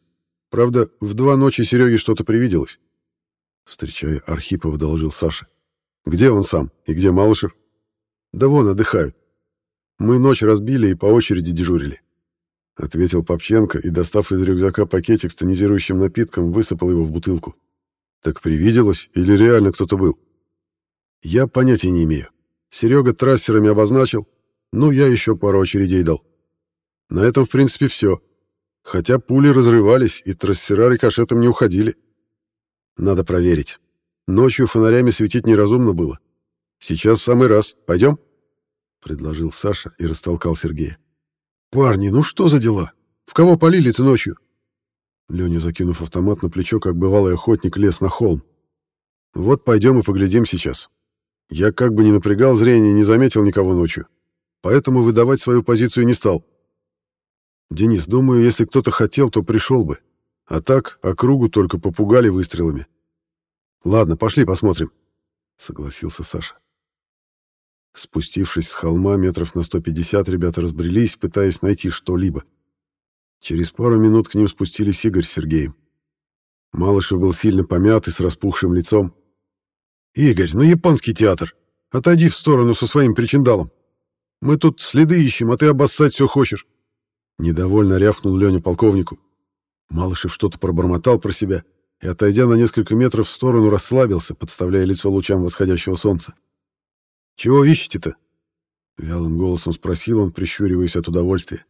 Правда, в два ночи Сереге что-то привиделось. Встречая Архипова, доложил Саша. Где он сам? И где Малышев? Да вон, отдыхают. Мы ночь разбили и по очереди дежурили. Ответил Попченко и, достав из рюкзака пакетик с тонизирующим напитком, высыпал его в бутылку. Так привиделось или реально кто-то был? Я понятия не имею. Серега трассерами обозначил, ну, я еще пару очередей дал. На этом, в принципе, все. Хотя пули разрывались, и трассера рикошетом не уходили. Надо проверить. Ночью фонарями светить неразумно было. Сейчас в самый раз. Пойдем? Предложил Саша и растолкал Сергея. Парни, ну что за дела? В кого полили-то ночью? Леня, закинув автомат на плечо, как бывалый охотник, лез на холм. Вот пойдем и поглядим сейчас. Я как бы не напрягал зрение, не заметил никого ночью. Поэтому выдавать свою позицию не стал. Денис, думаю, если кто-то хотел, то пришел бы. А так, округу только попугали выстрелами. Ладно, пошли посмотрим, согласился Саша. Спустившись с холма метров на 150, ребята разбрелись, пытаясь найти что-либо. Через пару минут к ним спустились Игорь с Сергеем. Малышев был сильно помят и с распухшим лицом. «Игорь, ну японский театр! Отойди в сторону со своим причиндалом! Мы тут следы ищем, а ты обоссать все хочешь!» Недовольно рявкнул Леня полковнику. Малышев что-то пробормотал про себя и, отойдя на несколько метров в сторону, расслабился, подставляя лицо лучам восходящего солнца. «Чего ищете-то?» — вялым голосом спросил он, прищуриваясь от удовольствия.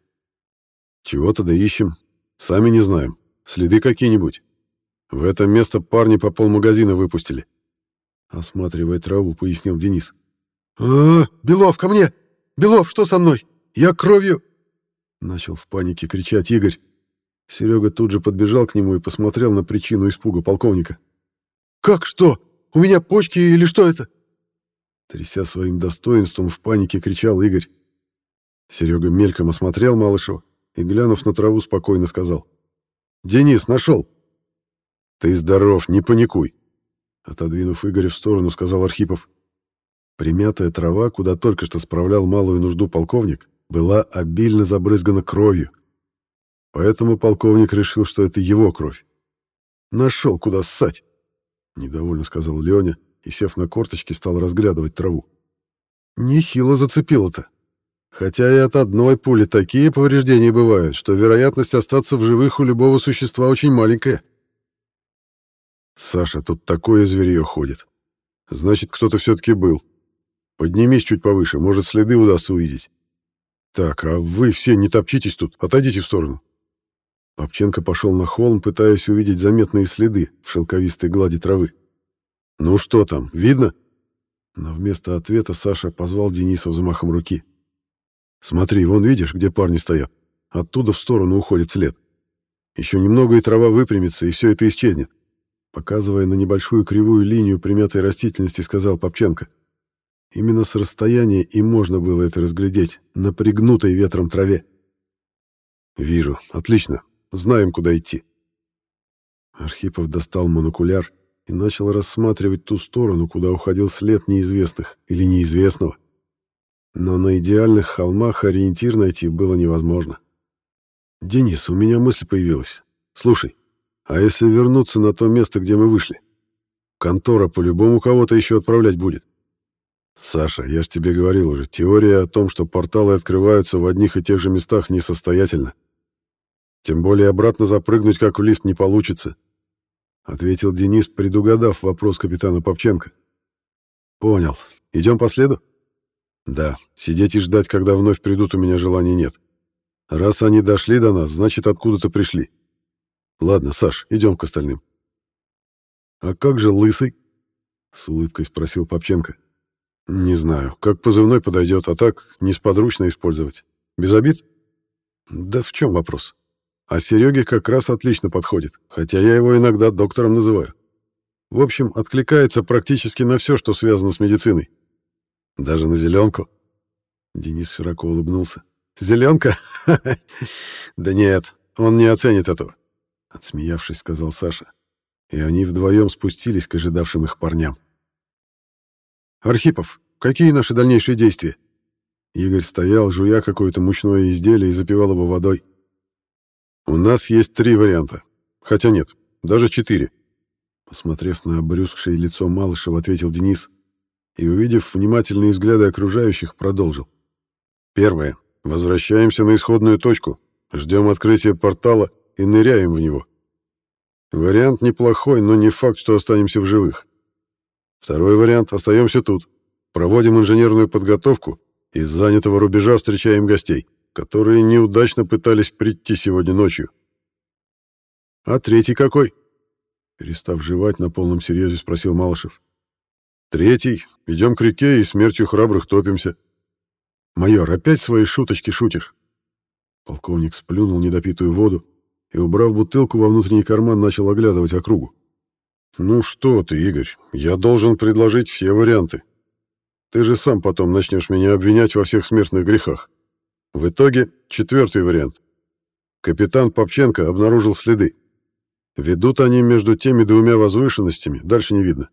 «Чего-то да ищем. Сами не знаем. Следы какие-нибудь. В это место парни по полмагазина выпустили». Осматривая траву, пояснил Денис. «А, -а, -а Белов, ко мне! Белов, что со мной? Я кровью...» Начал в панике кричать Игорь. Серега тут же подбежал к нему и посмотрел на причину испуга полковника. «Как что? У меня почки или что это?» Тряся своим достоинством, в панике кричал Игорь. Серега мельком осмотрел Малышева и, глянув на траву, спокойно сказал. «Денис, нашел!» «Ты здоров, не паникуй!» Отодвинув Игоря в сторону, сказал Архипов. Примятая трава, куда только что справлял малую нужду полковник, была обильно забрызгана кровью. Поэтому полковник решил, что это его кровь. «Нашел, куда ссать!» — недовольно сказал Леня и, сев на корточки, стал разглядывать траву. «Нехило зацепило-то. Хотя и от одной пули такие повреждения бывают, что вероятность остаться в живых у любого существа очень маленькая». «Саша, тут такое зверье ходит. Значит, кто-то все-таки был. Поднимись чуть повыше, может, следы удастся увидеть». «Так, а вы все не топчитесь тут, отойдите в сторону». Попченко пошел на холм, пытаясь увидеть заметные следы в шелковистой глади травы. «Ну что там, видно?» Но вместо ответа Саша позвал Дениса взмахом руки. «Смотри, вон видишь, где парни стоят? Оттуда в сторону уходит след. Еще немного, и трава выпрямится, и все это исчезнет». Показывая на небольшую кривую линию примятой растительности, сказал Попченко. Именно с расстояния и можно было это разглядеть, на пригнутой ветром траве. «Вижу. Отлично. Знаем, куда идти». Архипов достал монокуляр и начал рассматривать ту сторону, куда уходил след неизвестных или неизвестного. Но на идеальных холмах ориентир найти было невозможно. «Денис, у меня мысль появилась. Слушай, а если вернуться на то место, где мы вышли? Контора по-любому кого-то еще отправлять будет. Саша, я ж тебе говорил уже, теория о том, что порталы открываются в одних и тех же местах, несостоятельна. Тем более обратно запрыгнуть, как в лифт, не получится. Ответил Денис, предугадав вопрос капитана Попченко. Понял. Идем по следу? Да, сидеть и ждать, когда вновь придут, у меня желания нет. Раз они дошли до нас, значит, откуда-то пришли. Ладно, Саш, идем к остальным. А как же Лысый? С улыбкой спросил Попченко. Не знаю, как позывной подойдет, а так несподручно использовать. Без обид? Да в чем вопрос? А Сереге как раз отлично подходит, хотя я его иногда доктором называю. В общем, откликается практически на все, что связано с медициной. Даже на зеленку. Денис широко улыбнулся. Зеленка? Да нет, он не оценит этого. Отсмеявшись, сказал Саша. И они вдвоем спустились к ожидавшим их парням. «Архипов, какие наши дальнейшие действия?» Игорь стоял, жуя какое-то мучное изделие и запивал его водой. «У нас есть три варианта. Хотя нет, даже четыре. Посмотрев на обрюзгшее лицо Малышева, ответил Денис и, увидев внимательные взгляды окружающих, продолжил. Первое. Возвращаемся на исходную точку, ждем открытия портала и ныряем в него. Вариант неплохой, но не факт, что останемся в живых. Второй вариант — остаемся тут, проводим инженерную подготовку и с занятого рубежа встречаем гостей, которые неудачно пытались прийти сегодня ночью. А третий какой? Перестав жевать, на полном серьезе спросил Малышев. Третий. Идем к реке и смертью храбрых топимся. Майор, опять свои шуточки шутишь? Полковник сплюнул недопитую воду и, убрав бутылку во внутренний карман, начал оглядывать округу. «Ну что ты, Игорь, я должен предложить все варианты. Ты же сам потом начнешь меня обвинять во всех смертных грехах. В итоге четвертый вариант. Капитан Попченко обнаружил следы. Ведут они между теми двумя возвышенностями, дальше не видно.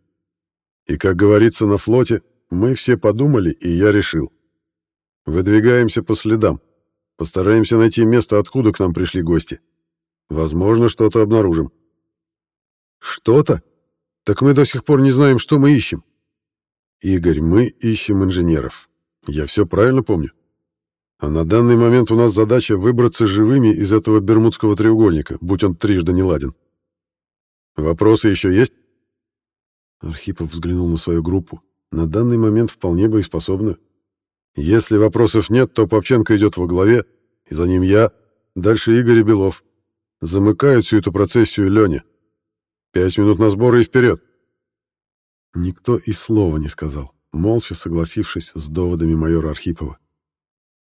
И, как говорится на флоте, мы все подумали, и я решил. Выдвигаемся по следам. Постараемся найти место, откуда к нам пришли гости. Возможно, что-то обнаружим. Что-то? Так мы до сих пор не знаем, что мы ищем. Игорь, мы ищем инженеров. Я все правильно помню? А на данный момент у нас задача выбраться живыми из этого Бермудского треугольника, будь он трижды не ладен. Вопросы еще есть? Архипов взглянул на свою группу. На данный момент вполне боеспособны. Если вопросов нет, то Попченко идет во главе, и за ним я, дальше Игорь и Белов. Замыкают всю эту процессию Леня. Пять минут на сборы и вперед. Никто и слова не сказал, молча согласившись с доводами майора Архипова.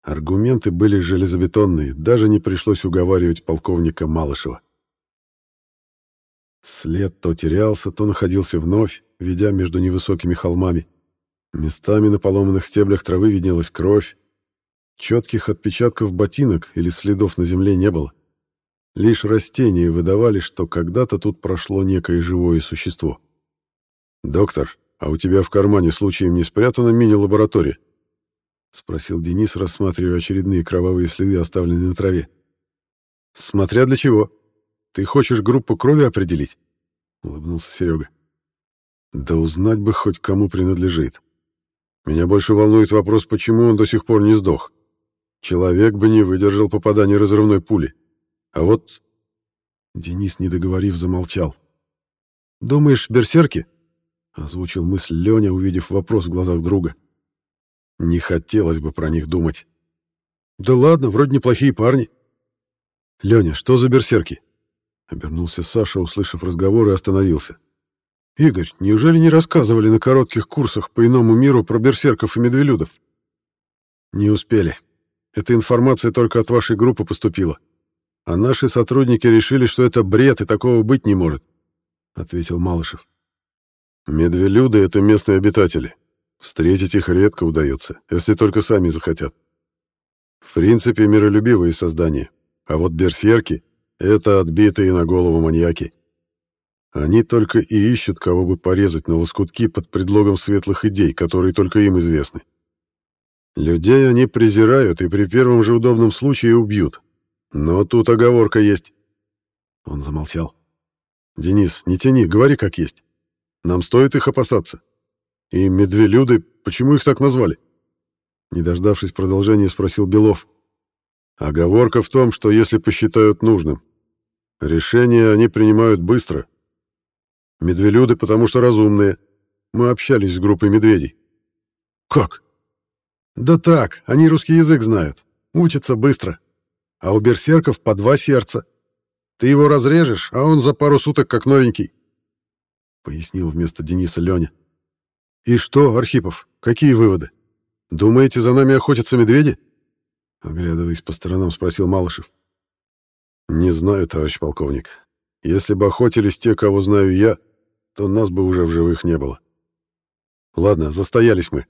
Аргументы были железобетонные, даже не пришлось уговаривать полковника Малышева. След то терялся, то находился вновь, ведя между невысокими холмами. Местами на поломанных стеблях травы виднелась кровь. Четких отпечатков ботинок или следов на земле не было. Лишь растения выдавали, что когда-то тут прошло некое живое существо. «Доктор, а у тебя в кармане случаем не спрятана мини-лаборатория?» — спросил Денис, рассматривая очередные кровавые следы, оставленные на траве. «Смотря для чего. Ты хочешь группу крови определить?» — улыбнулся Серега. «Да узнать бы хоть кому принадлежит. Меня больше волнует вопрос, почему он до сих пор не сдох. Человек бы не выдержал попадания разрывной пули. А вот...» Денис, не договорив, замолчал. «Думаешь, берсерки?» — озвучил мысль Леня, увидев вопрос в глазах друга. «Не хотелось бы про них думать». «Да ладно, вроде неплохие парни». «Леня, что за берсерки?» Обернулся Саша, услышав разговор, и остановился. «Игорь, неужели не рассказывали на коротких курсах по иному миру про берсерков и медвелюдов?» «Не успели. Эта информация только от вашей группы поступила. А наши сотрудники решили, что это бред и такого быть не может», — ответил Малышев. «Медвелюды — это местные обитатели. Встретить их редко удается, если только сами захотят. В принципе, миролюбивые создания. А вот берсерки это отбитые на голову маньяки. Они только и ищут, кого бы порезать на лоскутки под предлогом светлых идей, которые только им известны. Людей они презирают и при первом же удобном случае убьют. Но тут оговорка есть. Он замолчал. «Денис, не тяни, говори как есть. Нам стоит их опасаться. И медвелюды, почему их так назвали?» Не дождавшись продолжения, спросил Белов. Оговорка в том, что если посчитают нужным. Решения они принимают быстро. Медвелюды, потому что разумные. Мы общались с группой медведей. Как? Да так, они русский язык знают. Учатся быстро. А у берсерков по два сердца. Ты его разрежешь, а он за пару суток как новенький. Пояснил вместо Дениса Леня. И что, Архипов, какие выводы? Думаете, за нами охотятся медведи? Оглядываясь по сторонам, спросил Малышев. «Не знаю, товарищ полковник. Если бы охотились те, кого знаю я, то нас бы уже в живых не было. Ладно, застоялись мы.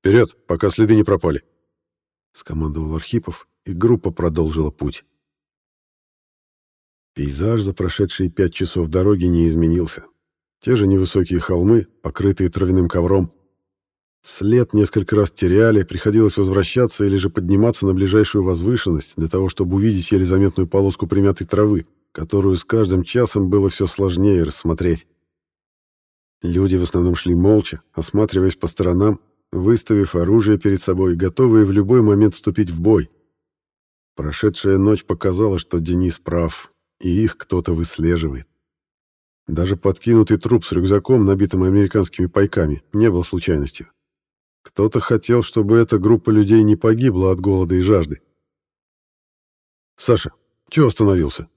Вперед, пока следы не пропали!» Скомандовал Архипов, и группа продолжила путь. Пейзаж за прошедшие пять часов дороги не изменился. Те же невысокие холмы, покрытые травяным ковром, След несколько раз теряли, приходилось возвращаться или же подниматься на ближайшую возвышенность для того, чтобы увидеть еле заметную полоску примятой травы, которую с каждым часом было все сложнее рассмотреть. Люди в основном шли молча, осматриваясь по сторонам, выставив оружие перед собой, готовые в любой момент вступить в бой. Прошедшая ночь показала, что Денис прав, и их кто-то выслеживает. Даже подкинутый труп с рюкзаком, набитым американскими пайками, не был случайностью. Кто-то хотел, чтобы эта группа людей не погибла от голода и жажды. «Саша, чего остановился?»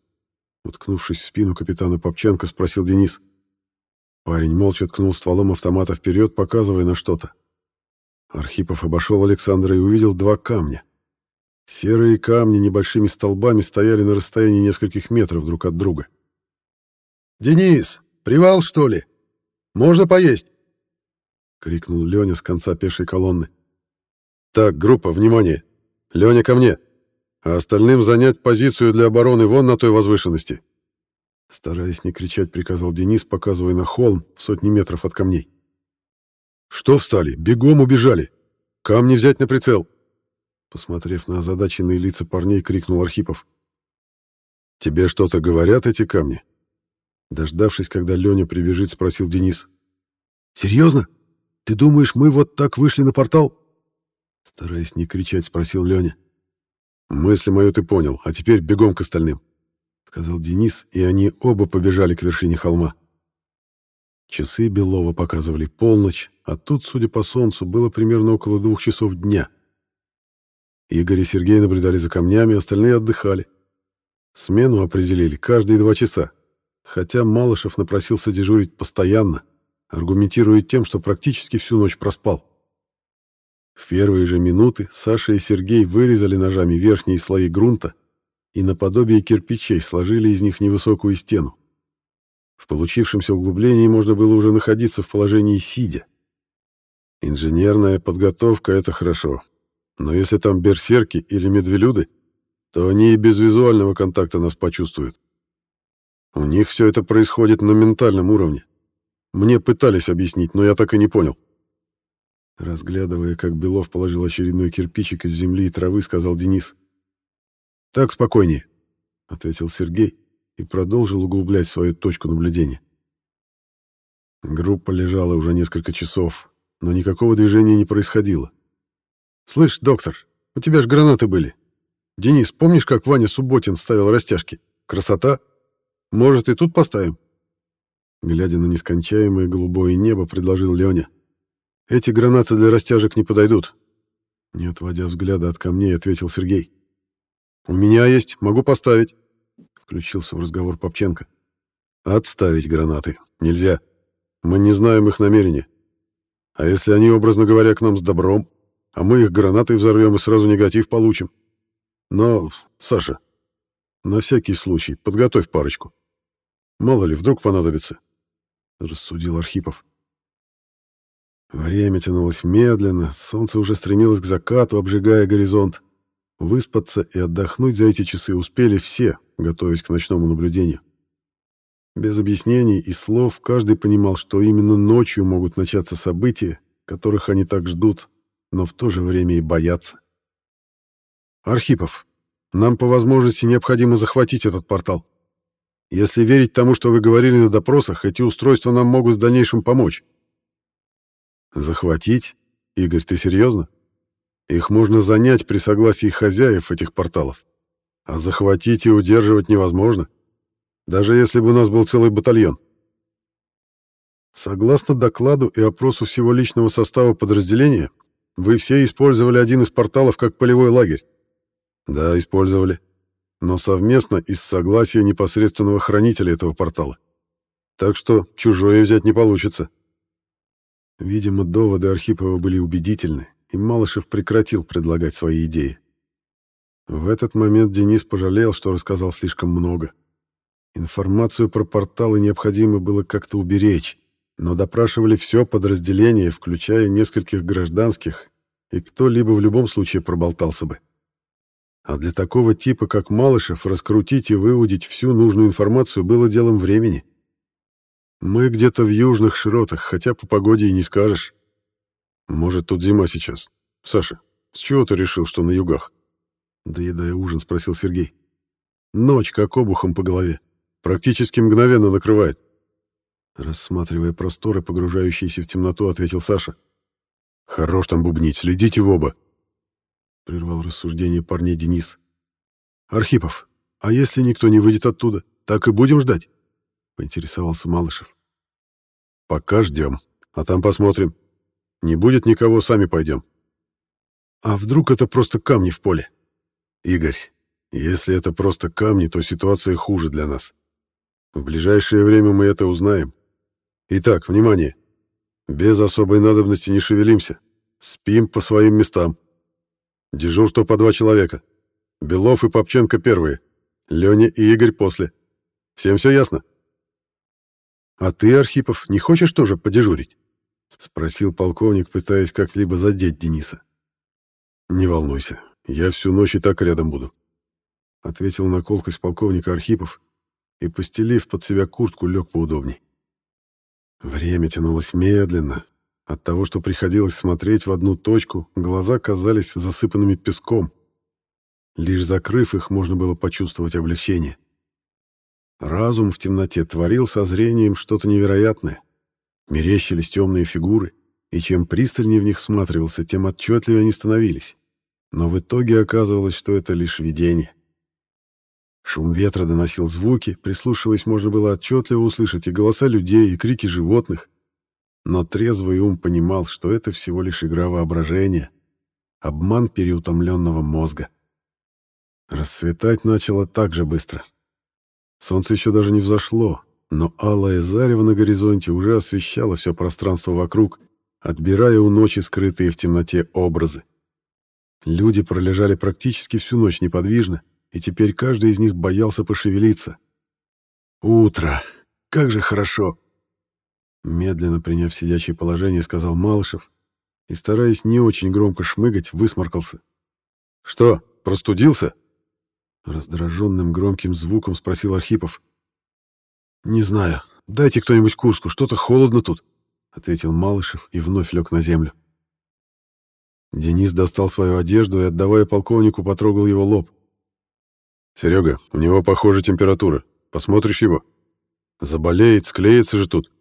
Уткнувшись в спину капитана Попченко, спросил Денис. Парень молча ткнул стволом автомата вперед, показывая на что-то. Архипов обошел Александра и увидел два камня. Серые камни небольшими столбами стояли на расстоянии нескольких метров друг от друга. «Денис, привал, что ли? Можно поесть?» — крикнул Леня с конца пешей колонны. «Так, группа, внимание! Леня ко мне! А остальным занять позицию для обороны вон на той возвышенности!» Стараясь не кричать, приказал Денис, показывая на холм в сотни метров от камней. «Что встали? Бегом убежали! Камни взять на прицел!» Посмотрев на озадаченные лица парней, крикнул Архипов. «Тебе что-то говорят эти камни?» Дождавшись, когда Леня прибежит, спросил Денис. «Серьезно? Ты думаешь, мы вот так вышли на портал?» Стараясь не кричать, спросил Леня. «Мысли мою ты понял, а теперь бегом к остальным сказал Денис, и они оба побежали к вершине холма. Часы Белова показывали полночь, а тут, судя по солнцу, было примерно около двух часов дня. Игорь и Сергей наблюдали за камнями, остальные отдыхали. Смену определили каждые два часа, хотя Малышев напросился дежурить постоянно, аргументируя тем, что практически всю ночь проспал. В первые же минуты Саша и Сергей вырезали ножами верхние слои грунта, и наподобие кирпичей сложили из них невысокую стену. В получившемся углублении можно было уже находиться в положении сидя. Инженерная подготовка — это хорошо. Но если там берсерки или медвелюды, то они и без визуального контакта нас почувствуют. У них все это происходит на ментальном уровне. Мне пытались объяснить, но я так и не понял. Разглядывая, как Белов положил очередной кирпичик из земли и травы, сказал Денис. «Так спокойнее», — ответил Сергей и продолжил углублять свою точку наблюдения. Группа лежала уже несколько часов, но никакого движения не происходило. «Слышь, доктор, у тебя же гранаты были. Денис, помнишь, как Ваня Субботин ставил растяжки? Красота! Может, и тут поставим?» Глядя на нескончаемое голубое небо, предложил Леня. «Эти гранаты для растяжек не подойдут». Не отводя взгляда от камней, ответил Сергей. «У меня есть, могу поставить», — включился в разговор Попченко. «Отставить гранаты. Нельзя. Мы не знаем их намерения. А если они, образно говоря, к нам с добром, а мы их гранатой взорвем и сразу негатив получим? Но, Саша, на всякий случай подготовь парочку. Мало ли, вдруг понадобится», — рассудил Архипов. Время тянулось медленно, солнце уже стремилось к закату, обжигая горизонт. Выспаться и отдохнуть за эти часы успели все, готовясь к ночному наблюдению. Без объяснений и слов каждый понимал, что именно ночью могут начаться события, которых они так ждут, но в то же время и боятся. «Архипов, нам по возможности необходимо захватить этот портал. Если верить тому, что вы говорили на допросах, эти устройства нам могут в дальнейшем помочь». «Захватить? Игорь, ты серьезно?» Их можно занять при согласии хозяев этих порталов. А захватить и удерживать невозможно, даже если бы у нас был целый батальон. Согласно докладу и опросу всего личного состава подразделения, вы все использовали один из порталов как полевой лагерь. Да, использовали. Но совместно из согласия непосредственного хранителя этого портала. Так что чужое взять не получится. Видимо, доводы Архипова были убедительны, и Малышев прекратил предлагать свои идеи. В этот момент Денис пожалел, что рассказал слишком много. Информацию про порталы необходимо было как-то уберечь, но допрашивали все подразделение, включая нескольких гражданских, и кто-либо в любом случае проболтался бы. А для такого типа, как Малышев, раскрутить и выудить всю нужную информацию было делом времени. Мы где-то в южных широтах, хотя по погоде и не скажешь. Может, тут зима сейчас. Саша, с чего ты решил, что на югах? Доедая ужин, спросил Сергей. Ночь как обухом по голове. Практически мгновенно накрывает. Рассматривая просторы, погружающиеся в темноту, ответил Саша. «Хорош там бубнить, следите в оба!» Прервал рассуждение парней Денис. «Архипов, а если никто не выйдет оттуда, так и будем ждать?» Поинтересовался Малышев. «Пока ждем, а там посмотрим. Не будет никого, сами пойдем». «А вдруг это просто камни в поле?» «Игорь, если это просто камни, то ситуация хуже для нас. В ближайшее время мы это узнаем. Итак, внимание. Без особой надобности не шевелимся. Спим по своим местам. Дежурство по два человека. Белов и Попченко первые. Леня и Игорь после. Всем все ясно? А ты, Архипов, не хочешь тоже подежурить? Спросил полковник, пытаясь как-либо задеть Дениса. Не волнуйся, я всю ночь и так рядом буду. Ответил на колкость полковника Архипов и, постелив под себя куртку, лег поудобней. Время тянулось медленно. От того, что приходилось смотреть в одну точку, глаза казались засыпанными песком. Лишь закрыв их, можно было почувствовать облегчение. Разум в темноте творил со зрением что-то невероятное. Мерещились темные фигуры, и чем пристальнее в них всматривался, тем отчетливее они становились. Но в итоге оказывалось, что это лишь видение. Шум ветра доносил звуки, прислушиваясь, можно было отчетливо услышать и голоса людей, и крики животных. Но трезвый ум понимал, что это всего лишь игра воображения, обман переутомленного мозга. Расцветать начало так же быстро. Солнце еще даже не взошло, но алое зарево на горизонте уже освещало все пространство вокруг, отбирая у ночи скрытые в темноте образы. Люди пролежали практически всю ночь неподвижно, и теперь каждый из них боялся пошевелиться. «Утро! Как же хорошо!» Медленно приняв сидячее положение, сказал Малышев и, стараясь не очень громко шмыгать, высморкался. «Что, простудился?» Раздраженным громким звуком спросил Архипов. «Не знаю. Дайте кто-нибудь курску, что-то холодно тут», — ответил Малышев и вновь лег на землю. Денис достал свою одежду и, отдавая полковнику, потрогал его лоб. Серега, у него, похоже, температура. Посмотришь его? Заболеет, склеится же тут.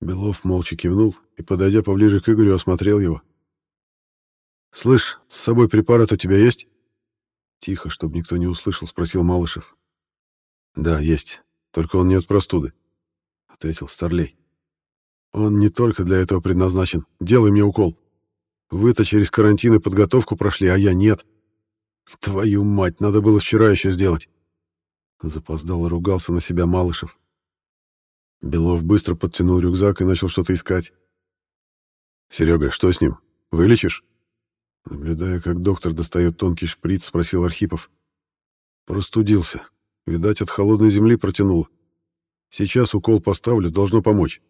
Белов молча кивнул и, подойдя поближе к Игорю, осмотрел его. «Слышь, с собой препарат у тебя есть?» Тихо, чтобы никто не услышал, спросил Малышев. «Да, есть. Только он не от простуды», — ответил Старлей. «Он не только для этого предназначен. Делай мне укол. Вы-то через карантин и подготовку прошли, а я нет». Твою мать, надо было вчера еще сделать. Запоздало ругался на себя Малышев. Белов быстро подтянул рюкзак и начал что-то искать. «Серега, что с ним? Вылечишь?» Наблюдая, как доктор достает тонкий шприц, спросил Архипов. «Простудился. Видать, от холодной земли протянуло. Сейчас укол поставлю, должно помочь».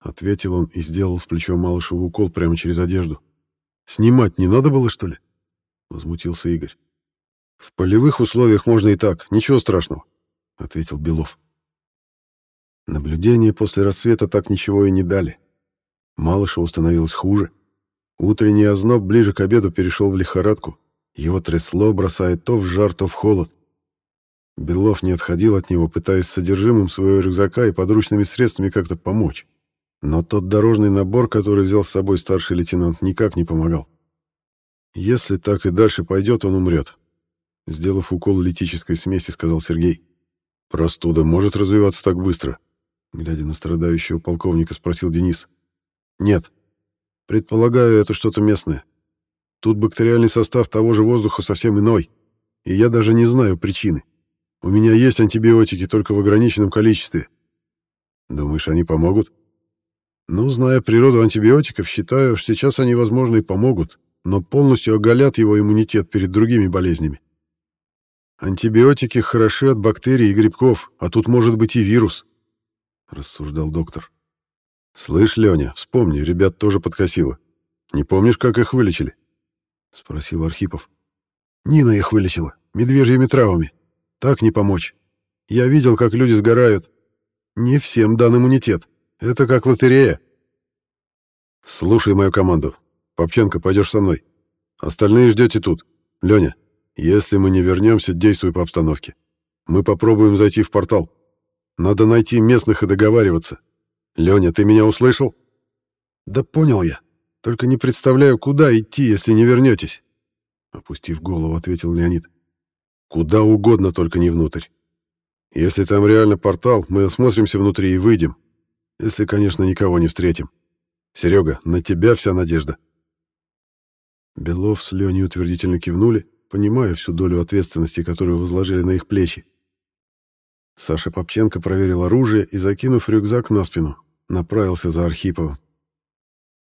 Ответил он и сделал в плечо Малышеву укол прямо через одежду. «Снимать не надо было, что ли?» — возмутился Игорь. «В полевых условиях можно и так, ничего страшного», — ответил Белов. Наблюдения после рассвета так ничего и не дали. Малышеву становилось хуже. Утренний озноб ближе к обеду перешел в лихорадку. Его трясло, бросая то в жар, то в холод. Белов не отходил от него, пытаясь содержимым своего рюкзака и подручными средствами как-то помочь. Но тот дорожный набор, который взял с собой старший лейтенант, никак не помогал. Если так и дальше пойдет, он умрет. Сделав укол литической смеси, сказал Сергей. Простуда может развиваться так быстро? Глядя на страдающего полковника, спросил Денис. Нет. Предполагаю, это что-то местное. Тут бактериальный состав того же воздуха совсем иной. И я даже не знаю причины. У меня есть антибиотики только в ограниченном количестве. Думаешь, они помогут? Ну, зная природу антибиотиков, считаю, что сейчас они, возможно, и помогут но полностью оголят его иммунитет перед другими болезнями. Антибиотики хороши от бактерий и грибков, а тут может быть и вирус, рассуждал доктор. Слышь, Леня, вспомни, ребят тоже подкосило. Не помнишь, как их вылечили? спросил Архипов. Нина их вылечила медвежьими травами. Так не помочь. Я видел, как люди сгорают. Не всем дан иммунитет. Это как лотерея. Слушай мою команду. Попченко, пойдешь со мной. Остальные ждете тут. Леня, если мы не вернемся, действуй по обстановке. Мы попробуем зайти в портал. Надо найти местных и договариваться. Леня, ты меня услышал? Да понял я. Только не представляю, куда идти, если не вернетесь. Опустив голову, ответил Леонид. Куда угодно, только не внутрь. Если там реально портал, мы осмотримся внутри и выйдем. Если, конечно, никого не встретим. Серега, на тебя вся надежда. Белов с Леней утвердительно кивнули, понимая всю долю ответственности, которую возложили на их плечи. Саша Попченко проверил оружие и, закинув рюкзак на спину, направился за Архиповым.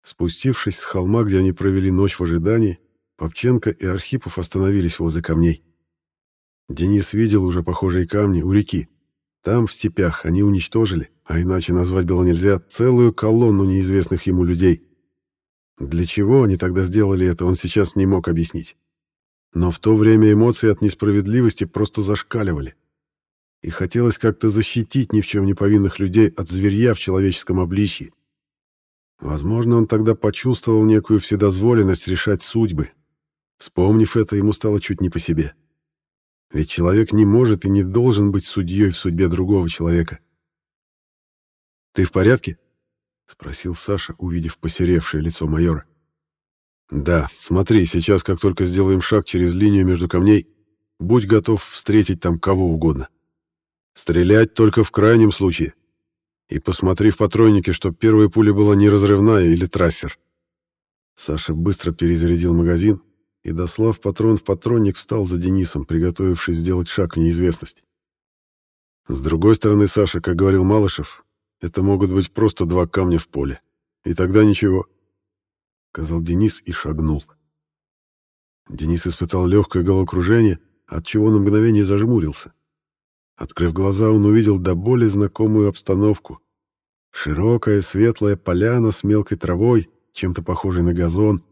Спустившись с холма, где они провели ночь в ожидании, Попченко и Архипов остановились возле камней. Денис видел уже похожие камни у реки. Там, в степях, они уничтожили, а иначе назвать было нельзя, целую колонну неизвестных ему людей. Для чего они тогда сделали это, он сейчас не мог объяснить. Но в то время эмоции от несправедливости просто зашкаливали. И хотелось как-то защитить ни в чем не повинных людей от зверья в человеческом обличье. Возможно, он тогда почувствовал некую вседозволенность решать судьбы. Вспомнив это, ему стало чуть не по себе. Ведь человек не может и не должен быть судьей в судьбе другого человека. «Ты в порядке?» — спросил Саша, увидев посеревшее лицо майора. «Да, смотри, сейчас, как только сделаем шаг через линию между камней, будь готов встретить там кого угодно. Стрелять только в крайнем случае. И посмотри в патроннике, чтоб первая пуля была не разрывная или трассер». Саша быстро перезарядил магазин, и, дослав патрон в патронник, встал за Денисом, приготовившись сделать шаг в неизвестность. С другой стороны, Саша, как говорил Малышев, это могут быть просто два камня в поле. И тогда ничего. Сказал Денис и шагнул. Денис испытал легкое головокружение, от чего на мгновение зажмурился. Открыв глаза, он увидел до боли знакомую обстановку. Широкая светлая поляна с мелкой травой, чем-то похожей на газон,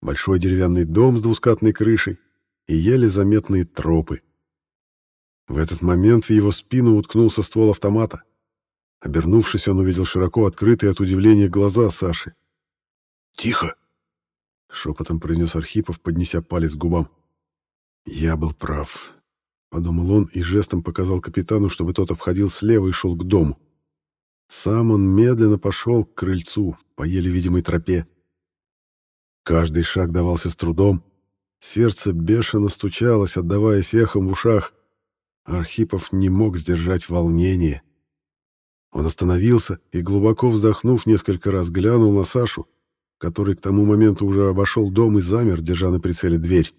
большой деревянный дом с двускатной крышей и еле заметные тропы. В этот момент в его спину уткнулся ствол автомата. Обернувшись, он увидел широко открытые от удивления глаза Саши. «Тихо!» — шепотом произнес Архипов, поднеся палец к губам. «Я был прав», — подумал он и жестом показал капитану, чтобы тот обходил слева и шел к дому. Сам он медленно пошел к крыльцу по еле видимой тропе. Каждый шаг давался с трудом. Сердце бешено стучалось, отдаваясь эхом в ушах. Архипов не мог сдержать волнение. Он остановился и, глубоко вздохнув, несколько раз глянул на Сашу, который к тому моменту уже обошел дом и замер, держа на прицеле дверь.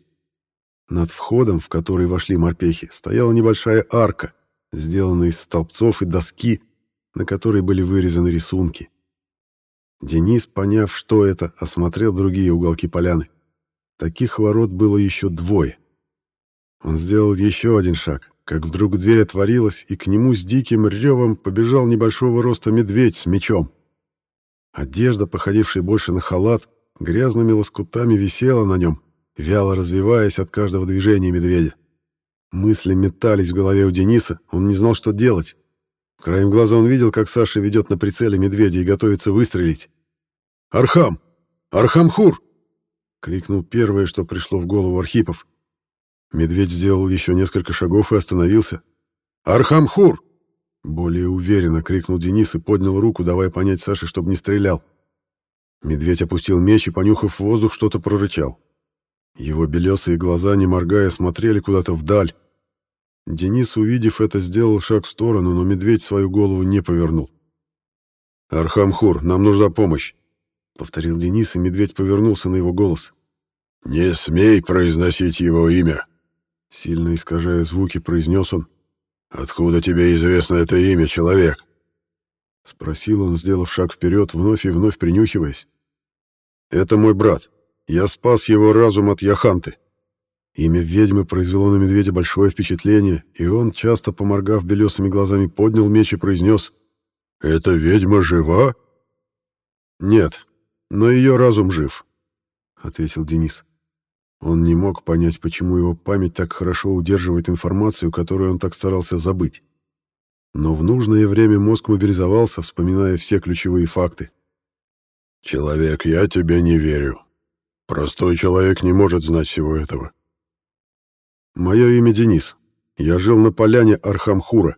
Над входом, в который вошли морпехи, стояла небольшая арка, сделанная из столбцов и доски, на которой были вырезаны рисунки. Денис, поняв, что это, осмотрел другие уголки поляны. Таких ворот было еще двое. Он сделал еще один шаг, как вдруг дверь отворилась, и к нему с диким ревом побежал небольшого роста медведь с мечом. Одежда, походившая больше на халат, грязными лоскутами висела на нем, вяло развеваясь от каждого движения медведя. Мысли метались в голове у Дениса, он не знал, что делать. Краем глаза он видел, как Саша ведет на прицеле медведя и готовится выстрелить. «Архам! Архамхур!» — крикнул первое, что пришло в голову Архипов. Медведь сделал еще несколько шагов и остановился. «Архамхур!» Более уверенно крикнул Денис и поднял руку, давая понять Саше, чтобы не стрелял. Медведь опустил меч и, понюхав воздух, что-то прорычал. Его белесые глаза, не моргая, смотрели куда-то вдаль. Денис, увидев это, сделал шаг в сторону, но медведь свою голову не повернул. «Архамхур, нам нужна помощь!» — повторил Денис, и медведь повернулся на его голос. «Не смей произносить его имя!» Сильно искажая звуки, произнес он. «Откуда тебе известно это имя, человек?» Спросил он, сделав шаг вперед, вновь и вновь принюхиваясь. «Это мой брат. Я спас его разум от Яханты». Имя ведьмы произвело на медведя большое впечатление, и он, часто поморгав белесыми глазами, поднял меч и произнес «Это ведьма жива?» «Нет, но ее разум жив», — ответил Денис. Он не мог понять, почему его память так хорошо удерживает информацию, которую он так старался забыть. Но в нужное время мозг мобилизовался, вспоминая все ключевые факты. «Человек, я тебе не верю. Простой человек не может знать всего этого. Мое имя Денис. Я жил на поляне Архамхура.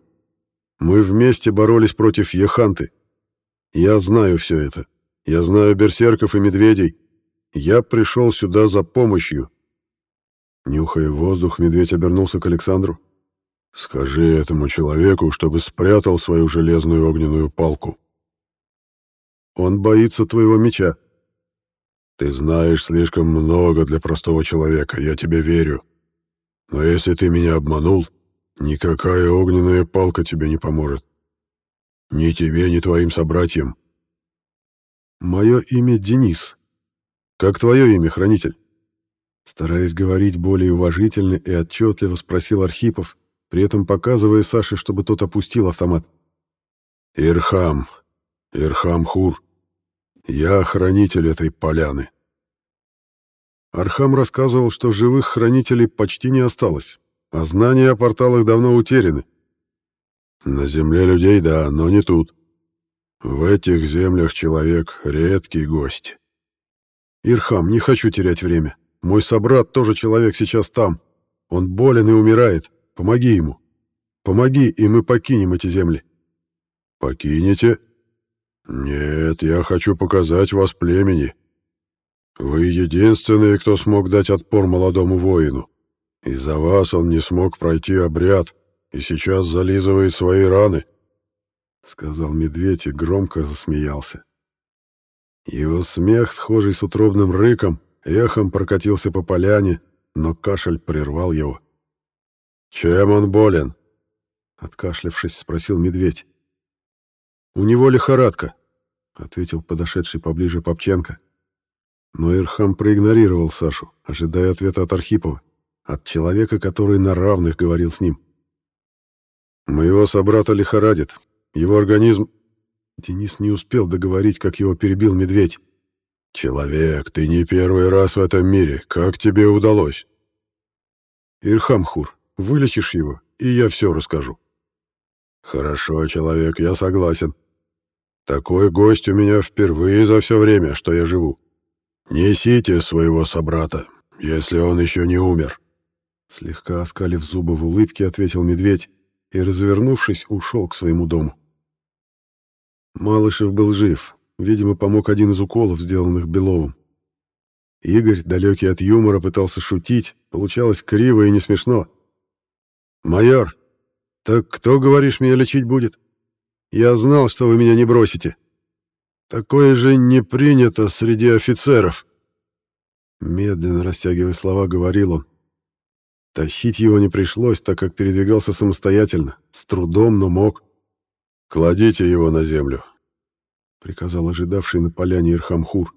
Мы вместе боролись против Еханты. Я знаю все это. Я знаю берсерков и медведей. Я пришел сюда за помощью. Нюхая воздух, медведь обернулся к Александру. Скажи этому человеку, чтобы спрятал свою железную огненную палку. Он боится твоего меча. Ты знаешь слишком много для простого человека, я тебе верю. Но если ты меня обманул, никакая огненная палка тебе не поможет. Ни тебе, ни твоим собратьям. Мое имя Денис. Как твое имя, хранитель? Стараясь говорить более уважительно и отчетливо, спросил Архипов, при этом показывая Саше, чтобы тот опустил автомат. «Ирхам, Ирхам Хур, я хранитель этой поляны». Архам рассказывал, что живых хранителей почти не осталось, а знания о порталах давно утеряны. На земле людей, да, но не тут. В этих землях человек — редкий гость. Ирхам, не хочу терять время. Мой собрат тоже человек сейчас там. Он болен и умирает. Помоги ему. Помоги, и мы покинем эти земли. Покинете? Нет, я хочу показать вас племени. Вы единственные, кто смог дать отпор молодому воину. Из-за вас он не смог пройти обряд и сейчас зализывает свои раны, — сказал медведь и громко засмеялся. Его смех, схожий с утробным рыком, эхом прокатился по поляне, но кашель прервал его. «Чем он болен?» — откашлявшись, спросил медведь. «У него лихорадка», — ответил подошедший поближе Попченко. Но Ирхам проигнорировал Сашу, ожидая ответа от Архипова, от человека, который на равных говорил с ним. «Моего собрата лихорадит. Его организм...» Денис не успел договорить, как его перебил медведь. «Человек, ты не первый раз в этом мире. Как тебе удалось?» «Ирхамхур, вылечишь его, и я все расскажу». «Хорошо, человек, я согласен. Такой гость у меня впервые за все время, что я живу. «Несите своего собрата, если он еще не умер». Слегка оскалив зубы в улыбке, ответил медведь и, развернувшись, ушел к своему дому. Малышев был жив. Видимо, помог один из уколов, сделанных Беловым. Игорь, далекий от юмора, пытался шутить. Получалось криво и не смешно. «Майор, так кто, говоришь, меня лечить будет? Я знал, что вы меня не бросите». Такое же не принято среди офицеров. Медленно растягивая слова, говорил он. Тащить его не пришлось, так как передвигался самостоятельно, с трудом, но мог. «Кладите его на землю», — приказал ожидавший на поляне Ирхамхур.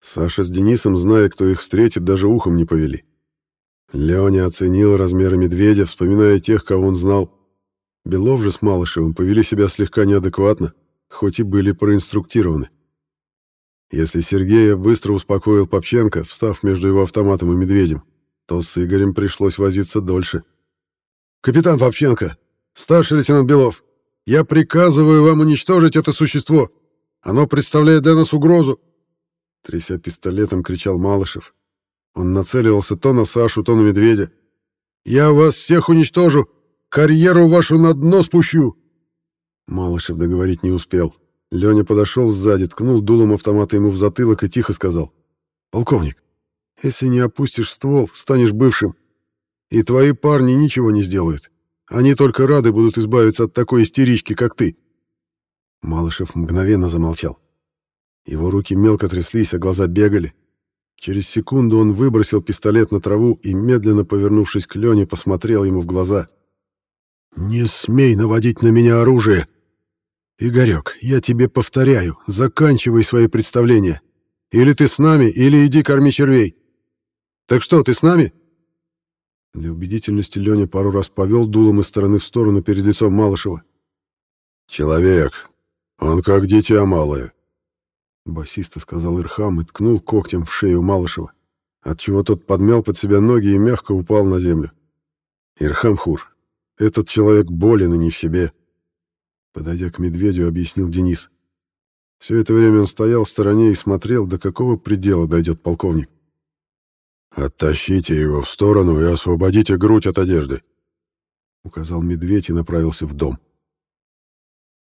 Саша с Денисом, зная, кто их встретит, даже ухом не повели. Леня оценил размеры медведя, вспоминая тех, кого он знал. Белов же с Малышевым повели себя слегка неадекватно, хоть и были проинструктированы. Если Сергея быстро успокоил Попченко, встав между его автоматом и медведем, то с Игорем пришлось возиться дольше. «Капитан Попченко! Старший лейтенант Белов! Я приказываю вам уничтожить это существо! Оно представляет для нас угрозу!» Тряся пистолетом, кричал Малышев. Он нацеливался то на Сашу, то на медведя. «Я вас всех уничтожу! Карьеру вашу на дно спущу! Малышев договорить не успел. Леня подошел сзади, ткнул дулом автомата ему в затылок и тихо сказал. «Полковник, если не опустишь ствол, станешь бывшим. И твои парни ничего не сделают. Они только рады будут избавиться от такой истерички, как ты». Малышев мгновенно замолчал. Его руки мелко тряслись, а глаза бегали. Через секунду он выбросил пистолет на траву и, медленно повернувшись к Лене, посмотрел ему в глаза. «Не смей наводить на меня оружие!» «Игорек, я тебе повторяю, заканчивай свои представления. Или ты с нами, или иди корми червей. Так что, ты с нами?» Для убедительности Леня пару раз повел дулом из стороны в сторону перед лицом Малышева. «Человек, он как дитя малое», — басиста сказал Ирхам и ткнул когтем в шею Малышева, отчего тот подмял под себя ноги и мягко упал на землю. «Ирхам Хур, этот человек болен и не в себе». Подойдя к медведю, объяснил Денис. Все это время он стоял в стороне и смотрел, до какого предела дойдет полковник. «Оттащите его в сторону и освободите грудь от одежды. — указал медведь и направился в дом.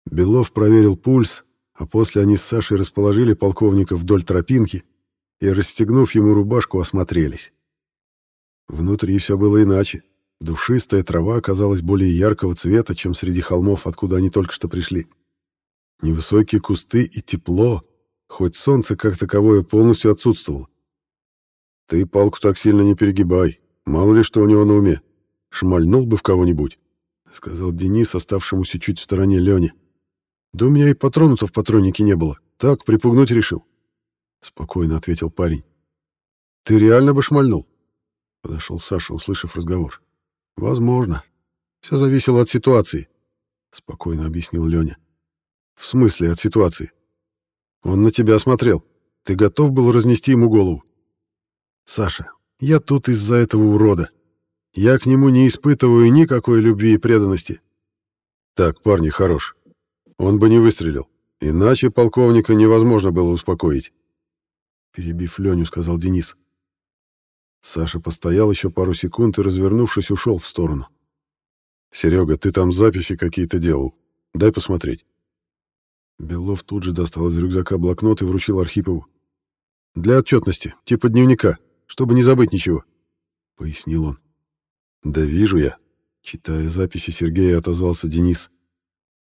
Белов проверил пульс, а после они с Сашей расположили полковника вдоль тропинки и, расстегнув ему рубашку, осмотрелись. Внутри все было иначе. Душистая трава оказалась более яркого цвета, чем среди холмов, откуда они только что пришли. Невысокие кусты и тепло, хоть солнце как таковое полностью отсутствовало. Ты палку так сильно не перегибай, мало ли что у него на уме. Шмальнул бы в кого-нибудь, — сказал Денис, оставшемуся чуть в стороне Лене. Да у меня и патронов в патроннике не было. Так, припугнуть решил. Спокойно ответил парень. Ты реально бы шмальнул? Подошел Саша, услышав разговор. Возможно. Все зависело от ситуации, спокойно объяснил Леня. В смысле от ситуации? Он на тебя смотрел. Ты готов был разнести ему голову? Саша, я тут из-за этого урода. Я к нему не испытываю никакой любви и преданности. Так, парни, хорош. Он бы не выстрелил. Иначе полковника невозможно было успокоить. Перебив Леню, сказал Денис. Саша постоял еще пару секунд и, развернувшись, ушел в сторону. «Серега, ты там записи какие-то делал. Дай посмотреть». Белов тут же достал из рюкзака блокнот и вручил Архипову. «Для отчетности, типа дневника, чтобы не забыть ничего», — пояснил он. «Да вижу я», — читая записи Сергея, отозвался Денис.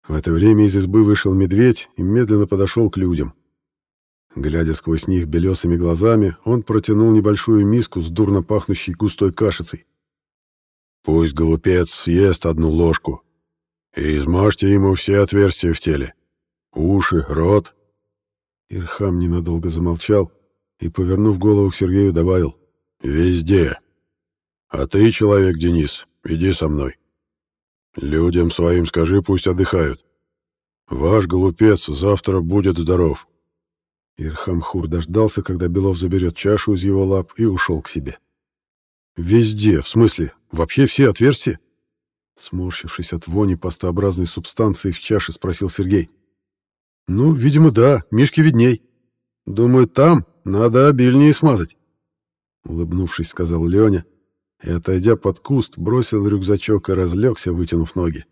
В это время из избы вышел медведь и медленно подошел к людям. Глядя сквозь них белесыми глазами, он протянул небольшую миску с дурно пахнущей густой кашицей. «Пусть голубец съест одну ложку, и измажьте ему все отверстия в теле. Уши, рот». Ирхам ненадолго замолчал и, повернув голову к Сергею, добавил «Везде. А ты, человек Денис, иди со мной». Людям своим скажи, пусть отдыхают. Ваш глупец завтра будет здоров. Ирхамхур дождался, когда Белов заберет чашу из его лап и ушел к себе. Везде, в смысле, вообще все отверстия? Сморщившись от вони пастообразной субстанции в чаше, спросил Сергей. Ну, видимо, да, Мишке видней. Думаю, там надо обильнее смазать. Улыбнувшись, сказал Леня и, отойдя под куст, бросил рюкзачок и разлегся, вытянув ноги.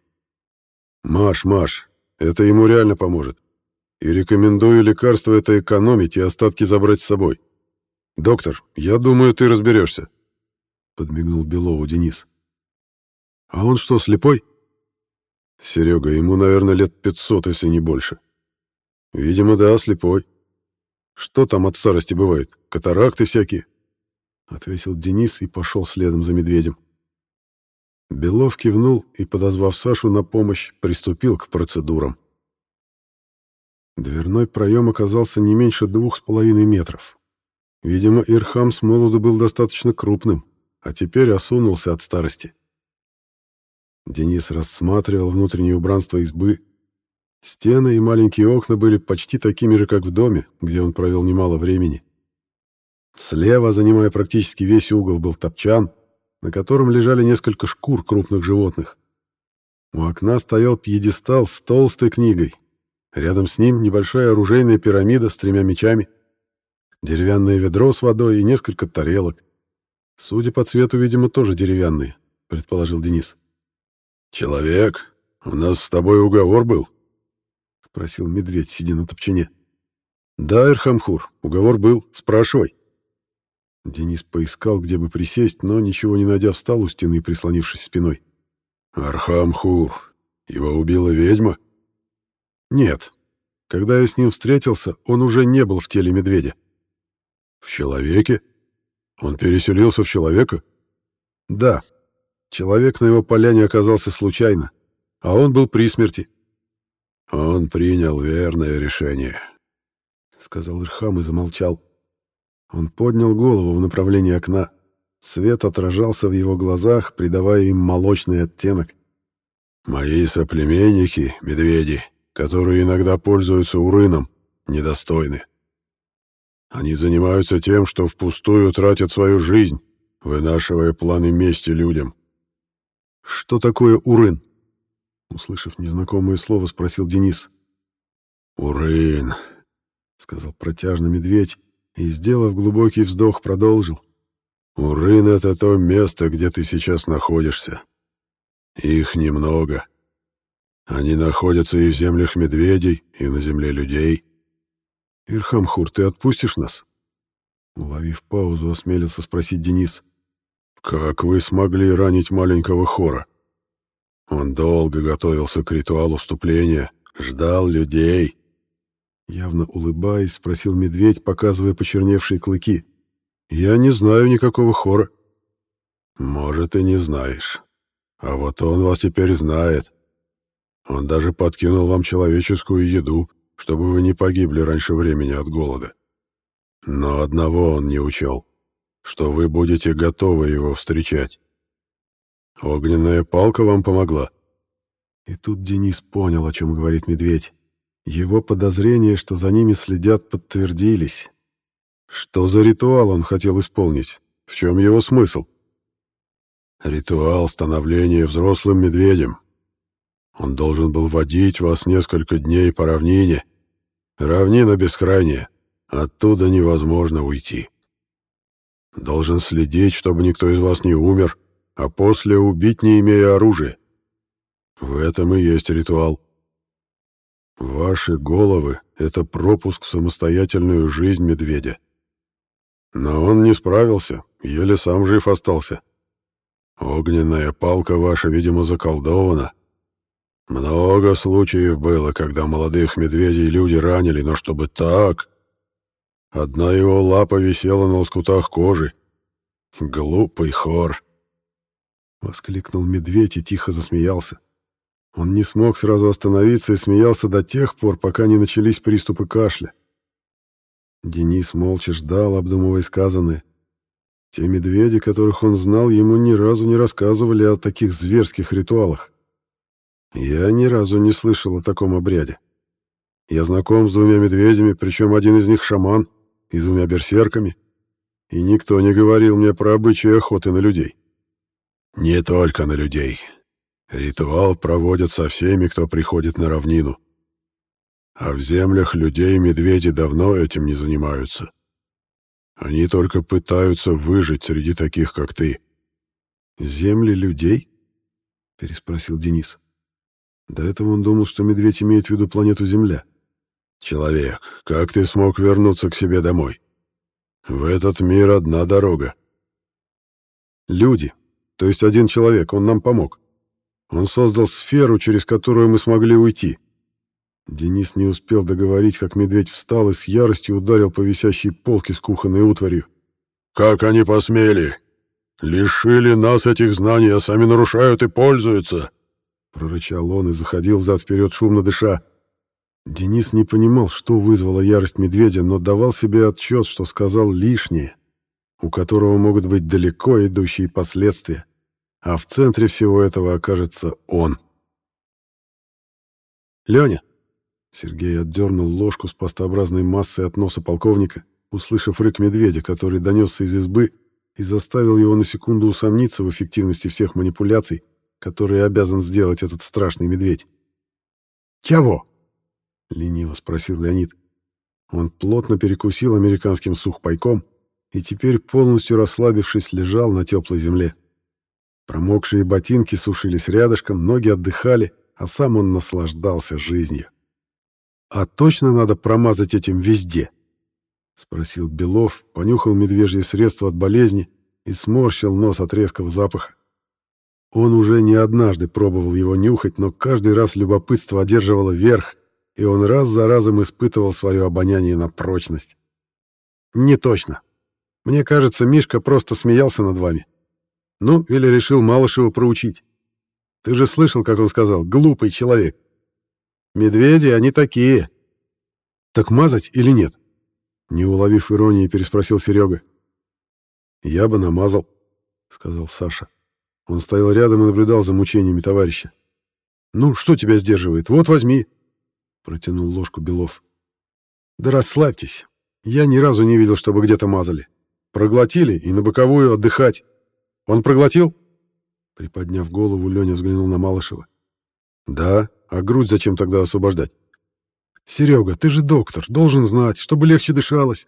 «Маш, Маш, это ему реально поможет. И рекомендую лекарство это экономить и остатки забрать с собой. Доктор, я думаю, ты разберешься», — подмигнул Белову Денис. «А он что, слепой?» «Серега, ему, наверное, лет пятьсот, если не больше. Видимо, да, слепой. Что там от старости бывает? Катаракты всякие?» — ответил Денис и пошел следом за медведем. Белов кивнул и, подозвав Сашу на помощь, приступил к процедурам. Дверной проем оказался не меньше двух с половиной метров. Видимо, Ирхам с молоду был достаточно крупным, а теперь осунулся от старости. Денис рассматривал внутреннее убранство избы. Стены и маленькие окна были почти такими же, как в доме, где он провел немало времени. Слева, занимая практически весь угол, был топчан, на котором лежали несколько шкур крупных животных. У окна стоял пьедестал с толстой книгой. Рядом с ним небольшая оружейная пирамида с тремя мечами, деревянное ведро с водой и несколько тарелок. Судя по цвету, видимо, тоже деревянные, предположил Денис. «Человек, у нас с тобой уговор был?» — спросил медведь, сидя на топчине. «Да, Эрхамхур, уговор был. Спрашивай». Денис поискал, где бы присесть, но, ничего не найдя, встал у стены, прислонившись спиной. «Архамхур, его убила ведьма?» «Нет. Когда я с ним встретился, он уже не был в теле медведя». «В человеке? Он переселился в человека?» «Да. Человек на его поляне оказался случайно, а он был при смерти». «Он принял верное решение», — сказал Ирхам и замолчал. Он поднял голову в направлении окна. Свет отражался в его глазах, придавая им молочный оттенок. «Мои соплеменники, медведи, которые иногда пользуются урыном, недостойны. Они занимаются тем, что впустую тратят свою жизнь, вынашивая планы мести людям». «Что такое урын?» Услышав незнакомое слово, спросил Денис. «Урын», — сказал протяжно медведь, и, сделав глубокий вздох, продолжил. «Урын — это то место, где ты сейчас находишься. Их немного. Они находятся и в землях медведей, и на земле людей. Ирхамхур, ты отпустишь нас? Уловив паузу, осмелился спросить Денис. Как вы смогли ранить маленького хора? Он долго готовился к ритуалу вступления, ждал людей. Явно улыбаясь, спросил медведь, показывая почерневшие клыки. «Я не знаю никакого хора». «Может, и не знаешь. А вот он вас теперь знает. Он даже подкинул вам человеческую еду, чтобы вы не погибли раньше времени от голода. Но одного он не учел, что вы будете готовы его встречать. Огненная палка вам помогла». И тут Денис понял, о чем говорит медведь. Его подозрения, что за ними следят, подтвердились. Что за ритуал он хотел исполнить? В чем его смысл? Ритуал становления взрослым медведем. Он должен был водить вас несколько дней по равнине. Равнина бескрайняя, оттуда невозможно уйти. Должен следить, чтобы никто из вас не умер, а после убить, не имея оружия. В этом и есть ритуал. Ваши головы — это пропуск в самостоятельную жизнь медведя. Но он не справился, еле сам жив остался. Огненная палка ваша, видимо, заколдована. Много случаев было, когда молодых медведей люди ранили, но чтобы так... Одна его лапа висела на лоскутах кожи. Глупый хор. Воскликнул медведь и тихо засмеялся. Он не смог сразу остановиться и смеялся до тех пор, пока не начались приступы кашля. Денис молча ждал, обдумывая сказанное. Те медведи, которых он знал, ему ни разу не рассказывали о таких зверских ритуалах. Я ни разу не слышал о таком обряде. Я знаком с двумя медведями, причем один из них шаман, и двумя берсерками, и никто не говорил мне про обычаи охоты на людей. Не только на людей. Ритуал проводят со всеми, кто приходит на равнину. А в землях людей медведи давно этим не занимаются. Они только пытаются выжить среди таких, как ты. «Земли людей?» — переспросил Денис. До этого он думал, что медведь имеет в виду планету Земля. «Человек, как ты смог вернуться к себе домой? В этот мир одна дорога». «Люди, то есть один человек, он нам помог. Он создал сферу, через которую мы смогли уйти. Денис не успел договорить, как медведь встал и с яростью ударил по висящей полке с кухонной утварью. «Как они посмели! Лишили нас этих знаний, а сами нарушают и пользуются!» Прорычал он и заходил взад-вперед, шумно дыша. Денис не понимал, что вызвало ярость медведя, но давал себе отчет, что сказал лишнее, у которого могут быть далеко идущие последствия а в центре всего этого окажется он. «Леня!» Сергей отдернул ложку с пастообразной массой от носа полковника, услышав рык медведя, который донесся из избы и заставил его на секунду усомниться в эффективности всех манипуляций, которые обязан сделать этот страшный медведь. «Чего?» — лениво спросил Леонид. Он плотно перекусил американским сухпайком и теперь, полностью расслабившись, лежал на теплой земле. Промокшие ботинки сушились рядышком, ноги отдыхали, а сам он наслаждался жизнью. «А точно надо промазать этим везде?» — спросил Белов, понюхал медвежье средство от болезни и сморщил нос от резкого запаха. Он уже не однажды пробовал его нюхать, но каждый раз любопытство одерживало верх, и он раз за разом испытывал свое обоняние на прочность. «Не точно. Мне кажется, Мишка просто смеялся над вами. Ну, или решил Малышева проучить. Ты же слышал, как он сказал, глупый человек. Медведи, они такие. Так мазать или нет? Не уловив иронии, переспросил Серега. Я бы намазал, сказал Саша. Он стоял рядом и наблюдал за мучениями товарища. Ну, что тебя сдерживает? Вот возьми. Протянул ложку Белов. Да расслабьтесь. Я ни разу не видел, чтобы где-то мазали. Проглотили и на боковую отдыхать. Он проглотил?» Приподняв голову, Леня взглянул на Малышева. «Да, а грудь зачем тогда освобождать?» «Серега, ты же доктор, должен знать, чтобы легче дышалось.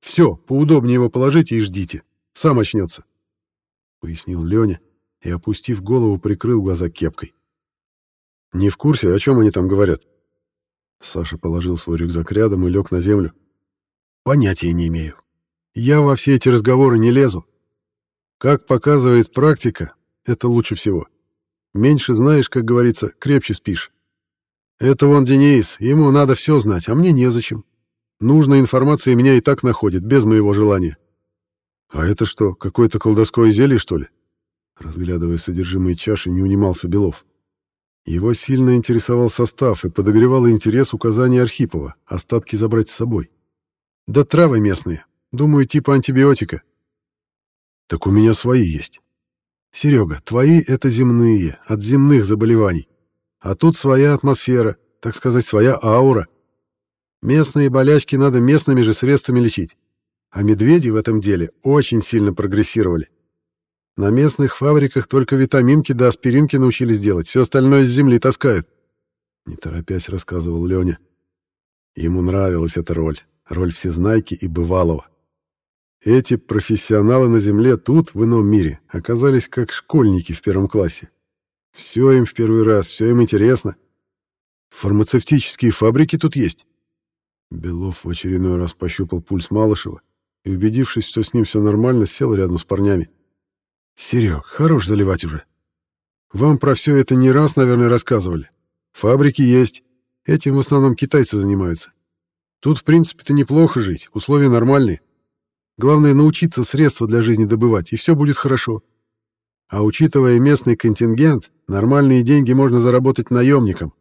Все, поудобнее его положите и ждите. Сам очнется», — пояснил Леня и, опустив голову, прикрыл глаза кепкой. «Не в курсе, о чем они там говорят?» Саша положил свой рюкзак рядом и лег на землю. «Понятия не имею. Я во все эти разговоры не лезу. Как показывает практика, это лучше всего. Меньше знаешь, как говорится, крепче спишь. Это вон Денис, ему надо все знать, а мне незачем. Нужная информация меня и так находит, без моего желания. А это что, какое-то колдовское зелье, что ли? Разглядывая содержимое чаши, не унимался Белов. Его сильно интересовал состав и подогревал интерес указания Архипова, остатки забрать с собой. Да травы местные, думаю, типа антибиотика. Так у меня свои есть. Серега, твои — это земные, от земных заболеваний. А тут своя атмосфера, так сказать, своя аура. Местные болячки надо местными же средствами лечить. А медведи в этом деле очень сильно прогрессировали. На местных фабриках только витаминки да аспиринки научились делать, все остальное с земли таскают. Не торопясь рассказывал Леня. Ему нравилась эта роль, роль всезнайки и бывалого. Эти профессионалы на земле тут, в ином мире, оказались как школьники в первом классе. Все им в первый раз, все им интересно. Фармацевтические фабрики тут есть. Белов в очередной раз пощупал пульс Малышева и, убедившись, что с ним все нормально, сел рядом с парнями. «Серег, хорош заливать уже. Вам про все это не раз, наверное, рассказывали. Фабрики есть. Этим в основном китайцы занимаются. Тут, в принципе-то, неплохо жить, условия нормальные. Главное научиться средства для жизни добывать, и все будет хорошо. А учитывая местный контингент, нормальные деньги можно заработать наемником.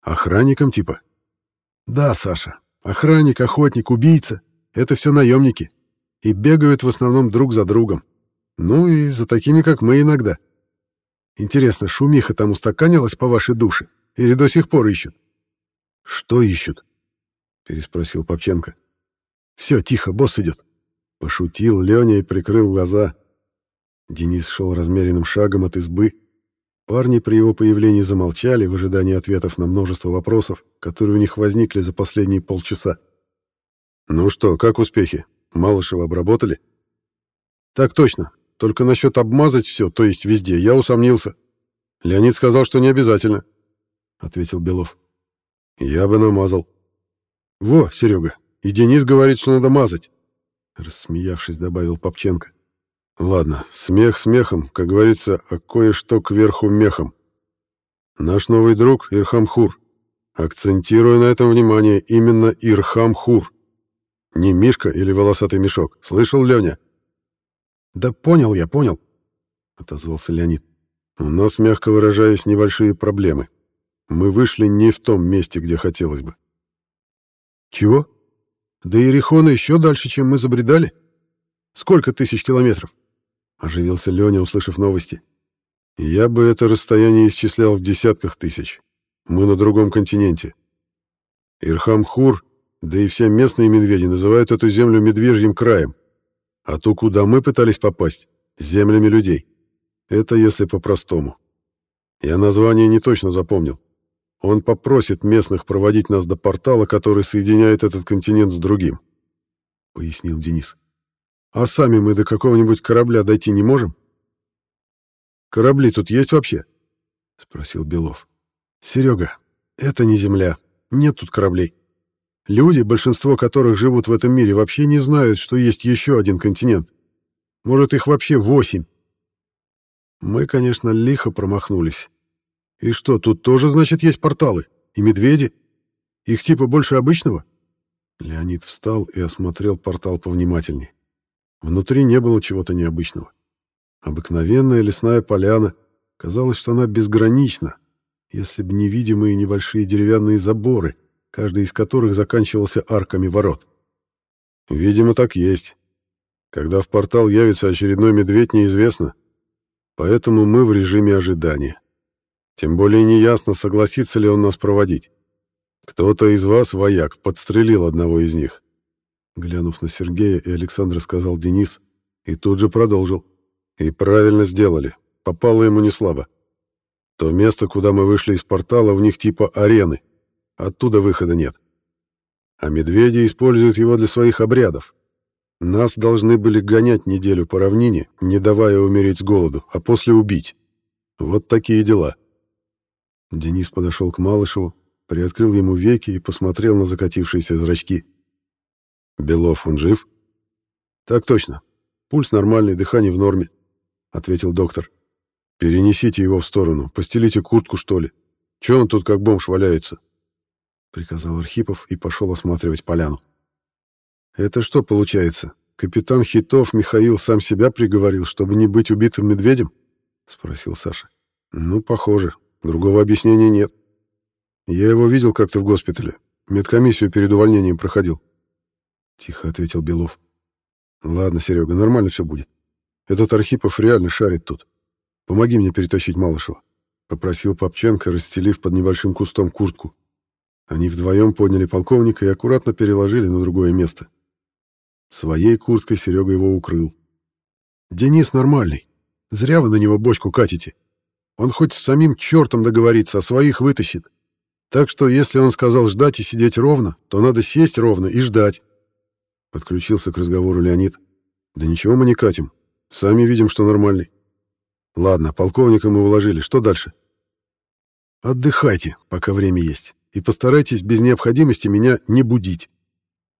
Охранником типа? Да, Саша. Охранник, охотник, убийца — это все наемники. И бегают в основном друг за другом. Ну и за такими, как мы иногда. Интересно, шумиха там устаканилась по вашей душе? Или до сих пор ищут? Что ищут? Переспросил Попченко. Все, тихо, босс идет. Пошутил Леня и прикрыл глаза. Денис шел размеренным шагом от избы. Парни при его появлении замолчали в ожидании ответов на множество вопросов, которые у них возникли за последние полчаса. «Ну что, как успехи? Малышева обработали?» «Так точно. Только насчет обмазать все, то есть везде, я усомнился. Леонид сказал, что не обязательно», — ответил Белов. «Я бы намазал». «Во, Серега, и Денис говорит, что надо мазать. Рассмеявшись, добавил Попченко. Ладно, смех смехом, как говорится, а кое-что кверху мехом. Наш новый друг Ирхамхур. Акцентируя на этом внимание, именно Ирхамхур. Не Мишка или волосатый мешок. Слышал, Леня? Да понял я, понял, отозвался Леонид. У нас, мягко выражаясь, небольшие проблемы. Мы вышли не в том месте, где хотелось бы. Чего? До Ерехона еще дальше, чем мы забредали? Сколько тысяч километров? Оживился Леня, услышав новости. Я бы это расстояние исчислял в десятках тысяч. Мы на другом континенте. Ирхамхур, да и все местные медведи называют эту землю медвежьим краем. А ту, куда мы пытались попасть, землями людей. Это если по-простому. Я название не точно запомнил. Он попросит местных проводить нас до портала, который соединяет этот континент с другим», — пояснил Денис. «А сами мы до какого-нибудь корабля дойти не можем?» «Корабли тут есть вообще?» — спросил Белов. «Серега, это не Земля. Нет тут кораблей. Люди, большинство которых живут в этом мире, вообще не знают, что есть еще один континент. Может, их вообще восемь. Мы, конечно, лихо промахнулись. И что, тут тоже, значит, есть порталы? И медведи? Их типа больше обычного? Леонид встал и осмотрел портал повнимательнее. Внутри не было чего-то необычного. Обыкновенная лесная поляна. Казалось, что она безгранична, если бы невидимые небольшие деревянные заборы, каждый из которых заканчивался арками ворот. Видимо, так есть. Когда в портал явится очередной медведь, неизвестно. Поэтому мы в режиме ожидания. Тем более неясно, согласится ли он нас проводить. Кто-то из вас, вояк, подстрелил одного из них. Глянув на Сергея и Александра, сказал Денис и тут же продолжил. И правильно сделали. Попало ему не слабо. То место, куда мы вышли из портала, у них типа арены. Оттуда выхода нет. А медведи используют его для своих обрядов. Нас должны были гонять неделю по равнине, не давая умереть с голоду, а после убить. Вот такие дела. Денис подошел к Малышеву, приоткрыл ему веки и посмотрел на закатившиеся зрачки. «Белов, он жив?» «Так точно. Пульс нормальный, дыхание в норме», — ответил доктор. «Перенесите его в сторону, постелите куртку, что ли. Че он тут как бомж валяется?» — приказал Архипов и пошел осматривать поляну. «Это что получается? Капитан Хитов Михаил сам себя приговорил, чтобы не быть убитым медведем?» — спросил Саша. «Ну, похоже. Другого объяснения нет. Я его видел как-то в госпитале. Медкомиссию перед увольнением проходил». Тихо ответил Белов. «Ладно, Серега, нормально все будет. Этот Архипов реально шарит тут. Помоги мне перетащить Малышева», — попросил Попченко, расстелив под небольшим кустом куртку. Они вдвоем подняли полковника и аккуратно переложили на другое место. Своей курткой Серега его укрыл. «Денис нормальный. Зря вы на него бочку катите. Он хоть с самим чертом договорится, а своих вытащит. Так что, если он сказал ждать и сидеть ровно, то надо сесть ровно и ждать». Подключился к разговору Леонид. «Да ничего мы не катим. Сами видим, что нормальный. Ладно, полковника мы уложили. Что дальше?» «Отдыхайте, пока время есть, и постарайтесь без необходимости меня не будить.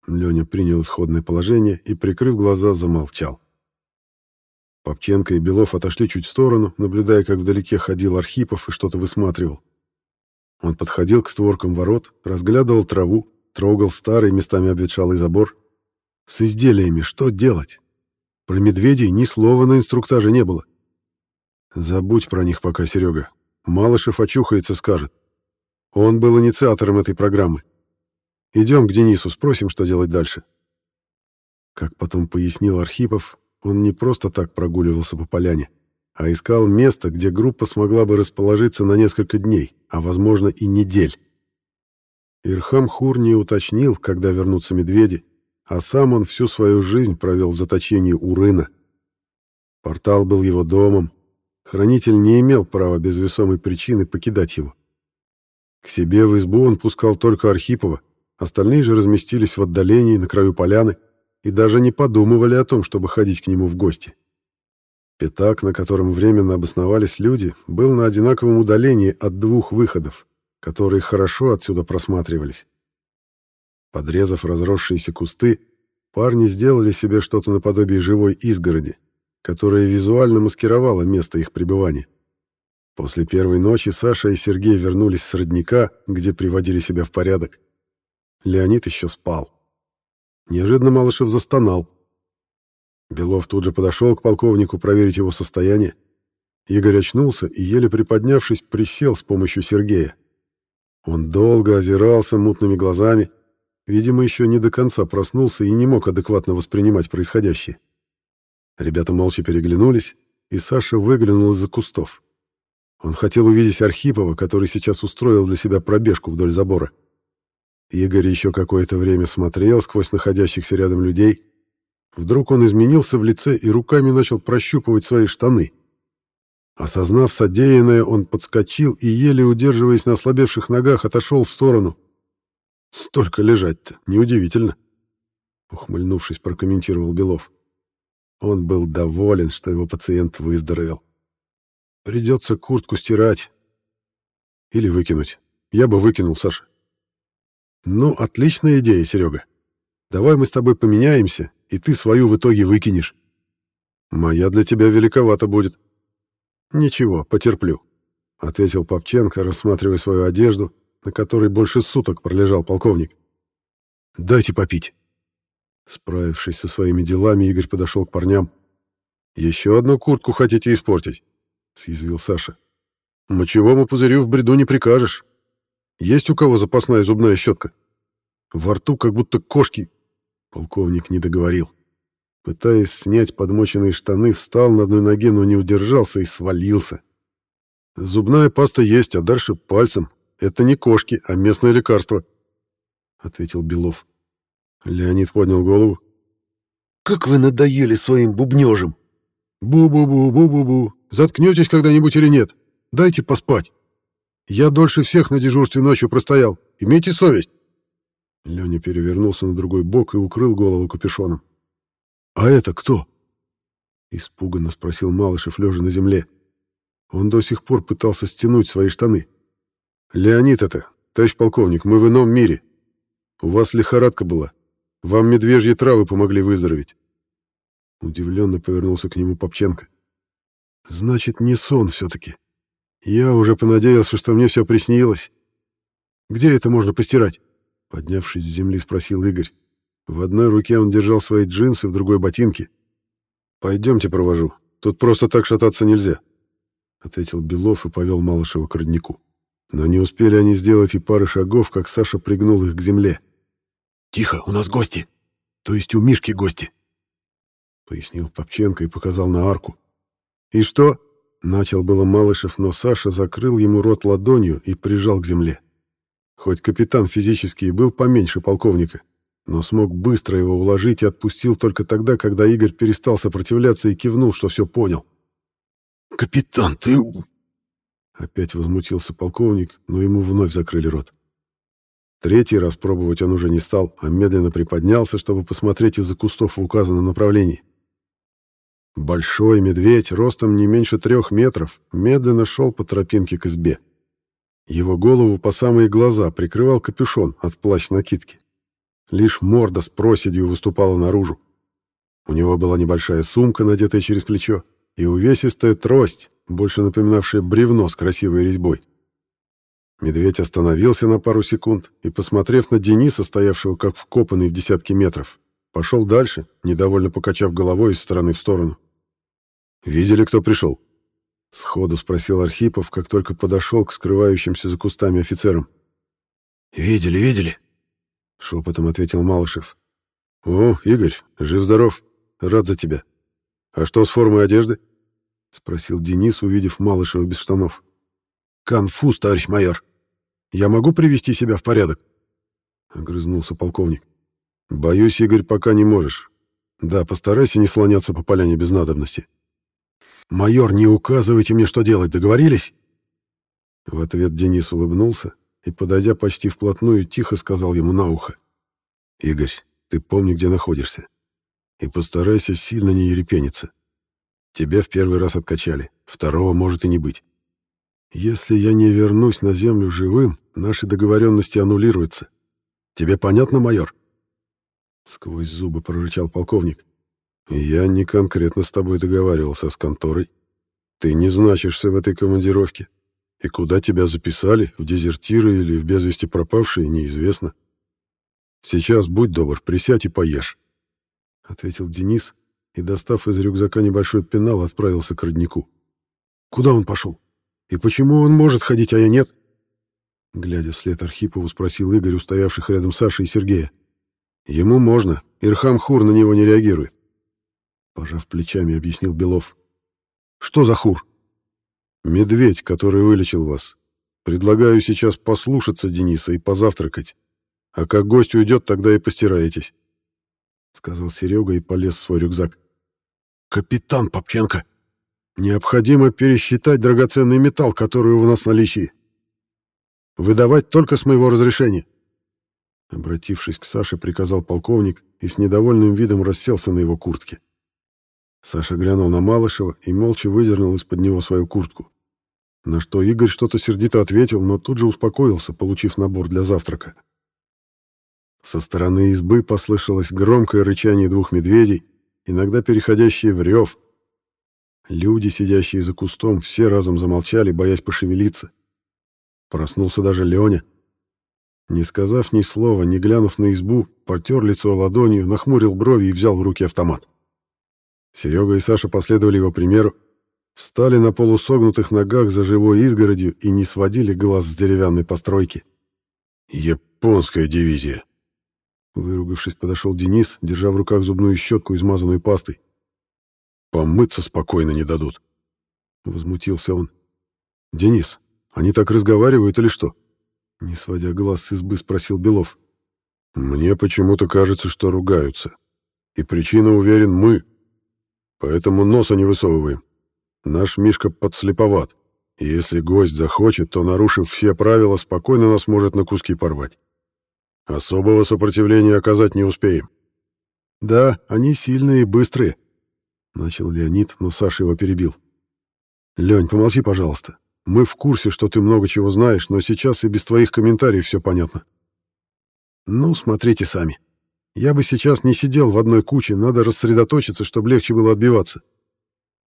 Леня принял исходное положение и, прикрыв глаза, замолчал. Попченко и Белов отошли чуть в сторону, наблюдая, как вдалеке ходил Архипов и что-то высматривал. Он подходил к створкам ворот, разглядывал траву, трогал старый, местами обветшалый забор. С изделиями что делать? Про медведей ни слова на инструктаже не было. Забудь про них пока, Серега. Малышев очухается, скажет. Он был инициатором этой программы. Идем к Денису, спросим, что делать дальше. Как потом пояснил Архипов, он не просто так прогуливался по поляне, а искал место, где группа смогла бы расположиться на несколько дней, а, возможно, и недель. Ирхам Хур не уточнил, когда вернутся медведи, а сам он всю свою жизнь провел в заточении у Рына. Портал был его домом, хранитель не имел права без весомой причины покидать его. К себе в избу он пускал только Архипова, Остальные же разместились в отдалении на краю поляны и даже не подумывали о том, чтобы ходить к нему в гости. Пятак, на котором временно обосновались люди, был на одинаковом удалении от двух выходов, которые хорошо отсюда просматривались. Подрезав разросшиеся кусты, парни сделали себе что-то наподобие живой изгороди, которая визуально маскировала место их пребывания. После первой ночи Саша и Сергей вернулись с родника, где приводили себя в порядок. Леонид еще спал. Неожиданно Малышев застонал. Белов тут же подошел к полковнику проверить его состояние. Игорь очнулся и, еле приподнявшись, присел с помощью Сергея. Он долго озирался мутными глазами, видимо, еще не до конца проснулся и не мог адекватно воспринимать происходящее. Ребята молча переглянулись, и Саша выглянул из-за кустов. Он хотел увидеть Архипова, который сейчас устроил для себя пробежку вдоль забора. Игорь еще какое-то время смотрел сквозь находящихся рядом людей. Вдруг он изменился в лице и руками начал прощупывать свои штаны. Осознав содеянное, он подскочил и, еле удерживаясь на ослабевших ногах, отошел в сторону. «Столько лежать-то, неудивительно», — ухмыльнувшись, прокомментировал Белов. Он был доволен, что его пациент выздоровел. «Придется куртку стирать. Или выкинуть. Я бы выкинул, Саша. Ну, отличная идея, Серега. Давай мы с тобой поменяемся, и ты свою в итоге выкинешь. Моя для тебя великовата будет. Ничего, потерплю, ответил Попченко, рассматривая свою одежду, на которой больше суток пролежал полковник. Дайте попить. Справившись со своими делами, Игорь подошел к парням. «Еще одну куртку хотите испортить?» — съязвил Саша. «Мочевому пузырю в бреду не прикажешь. Есть у кого запасная зубная щетка? Во рту как будто кошки. Полковник не договорил. Пытаясь снять подмоченные штаны, встал на одной ноге, но не удержался и свалился. Зубная паста есть, а дальше пальцем. Это не кошки, а местное лекарство, ответил Белов. Леонид поднял голову. Как вы надоели своим бубнёжем. Бу-бу-бу, бу-бу-бу. Заткнётесь когда-нибудь или нет? Дайте поспать. Я дольше всех на дежурстве ночью простоял. Имейте совесть. Леня перевернулся на другой бок и укрыл голову капюшоном. «А это кто?» Испуганно спросил Малышев, лежа на земле. Он до сих пор пытался стянуть свои штаны. «Леонид это, товарищ полковник, мы в ином мире. У вас лихорадка была. Вам медвежьи травы помогли выздороветь». Удивленно повернулся к нему Попченко. «Значит, не сон все-таки. Я уже понадеялся, что мне все приснилось. Где это можно постирать?» Поднявшись с земли, спросил Игорь. В одной руке он держал свои джинсы, в другой — ботинки. «Пойдемте провожу. Тут просто так шататься нельзя», — ответил Белов и повел Малышева к роднику. Но не успели они сделать и пары шагов, как Саша пригнул их к земле. «Тихо, у нас гости. То есть у Мишки гости», — пояснил Попченко и показал на арку. «И что?» — начал было Малышев, но Саша закрыл ему рот ладонью и прижал к земле. Хоть капитан физически и был поменьше полковника, но смог быстро его уложить и отпустил только тогда, когда Игорь перестал сопротивляться и кивнул, что все понял. «Капитан, ты...» Опять возмутился полковник, но ему вновь закрыли рот. Третий раз пробовать он уже не стал, а медленно приподнялся, чтобы посмотреть из-за кустов в указанном направлении. Большой медведь, ростом не меньше трех метров, медленно шел по тропинке к избе. Его голову по самые глаза прикрывал капюшон от плащ-накидки. Лишь морда с проседью выступала наружу. У него была небольшая сумка, надетая через плечо, и увесистая трость, больше напоминавшая бревно с красивой резьбой. Медведь остановился на пару секунд и, посмотрев на Дениса, стоявшего как вкопанный в десятки метров, пошел дальше, недовольно покачав головой из стороны в сторону. «Видели, кто пришел?» Сходу спросил Архипов, как только подошел к скрывающимся за кустами офицерам. «Видели, видели», — шепотом ответил Малышев. «О, Игорь, жив-здоров, рад за тебя. А что с формой одежды?» — спросил Денис, увидев Малышева без штанов. «Конфуз, товарищ майор. Я могу привести себя в порядок?» — огрызнулся полковник. «Боюсь, Игорь, пока не можешь. Да, постарайся не слоняться по поляне без надобности». «Майор, не указывайте мне, что делать, договорились?» В ответ Денис улыбнулся и, подойдя почти вплотную, тихо сказал ему на ухо. «Игорь, ты помни, где находишься. И постарайся сильно не ерепениться. Тебя в первый раз откачали, второго может и не быть. Если я не вернусь на землю живым, наши договоренности аннулируются. Тебе понятно, майор?» Сквозь зубы прорычал полковник. «Я не конкретно с тобой договаривался, с конторой. Ты не значишься в этой командировке. И куда тебя записали, в дезертиры или в без вести пропавшие, неизвестно. Сейчас, будь добр, присядь и поешь», — ответил Денис и, достав из рюкзака небольшой пенал, отправился к роднику. «Куда он пошел? И почему он может ходить, а я нет?» Глядя вслед Архипову, спросил Игорь, устоявших рядом Саши и Сергея. «Ему можно. Ирхам Хур на него не реагирует. Пожав плечами, объяснил Белов. «Что за хур?» «Медведь, который вылечил вас. Предлагаю сейчас послушаться Дениса и позавтракать. А как гость уйдет, тогда и постираетесь», — сказал Серега и полез в свой рюкзак. «Капитан Попченко!» «Необходимо пересчитать драгоценный металл, который у нас в наличии. Выдавать только с моего разрешения». Обратившись к Саше, приказал полковник и с недовольным видом расселся на его куртке. Саша глянул на Малышева и молча выдернул из-под него свою куртку. На что Игорь что-то сердито ответил, но тут же успокоился, получив набор для завтрака. Со стороны избы послышалось громкое рычание двух медведей, иногда переходящее в рев. Люди, сидящие за кустом, все разом замолчали, боясь пошевелиться. Проснулся даже Леня. Не сказав ни слова, не глянув на избу, потер лицо ладонью, нахмурил брови и взял в руки автомат. Серега и Саша последовали его примеру, встали на полусогнутых ногах за живой изгородью и не сводили глаз с деревянной постройки. «Японская дивизия!» Выругавшись, подошел Денис, держа в руках зубную щетку, измазанную пастой. «Помыться спокойно не дадут!» Возмутился он. «Денис, они так разговаривают или что?» Не сводя глаз с избы, спросил Белов. «Мне почему-то кажется, что ругаются. И причина, уверен, мы, Поэтому носа не высовываем. Наш Мишка подслеповат. Если гость захочет, то, нарушив все правила, спокойно нас может на куски порвать. Особого сопротивления оказать не успеем. Да, они сильные и быстрые, начал Леонид, но Саша его перебил. Лень, помолчи, пожалуйста. Мы в курсе, что ты много чего знаешь, но сейчас и без твоих комментариев все понятно. Ну, смотрите сами. Я бы сейчас не сидел в одной куче, надо рассредоточиться, чтобы легче было отбиваться.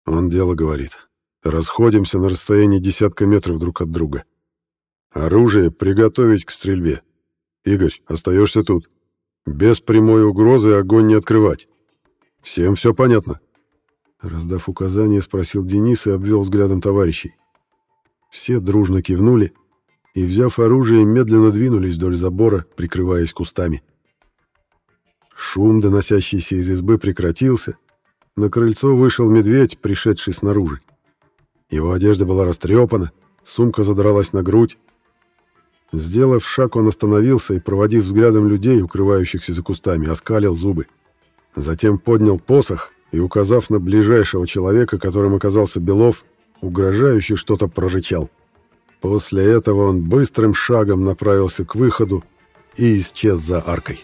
Он дело говорит. Расходимся на расстоянии десятка метров друг от друга. Оружие приготовить к стрельбе. Игорь, остаешься тут. Без прямой угрозы огонь не открывать. Всем все понятно? Раздав указание, спросил Денис и обвел взглядом товарищей. Все дружно кивнули и, взяв оружие, медленно двинулись вдоль забора, прикрываясь кустами. Шум, доносящийся из избы, прекратился. На крыльцо вышел медведь, пришедший снаружи. Его одежда была растрепана, сумка задралась на грудь. Сделав шаг, он остановился и, проводив взглядом людей, укрывающихся за кустами, оскалил зубы. Затем поднял посох и, указав на ближайшего человека, которым оказался Белов, угрожающе что-то прорычал. После этого он быстрым шагом направился к выходу и исчез за аркой.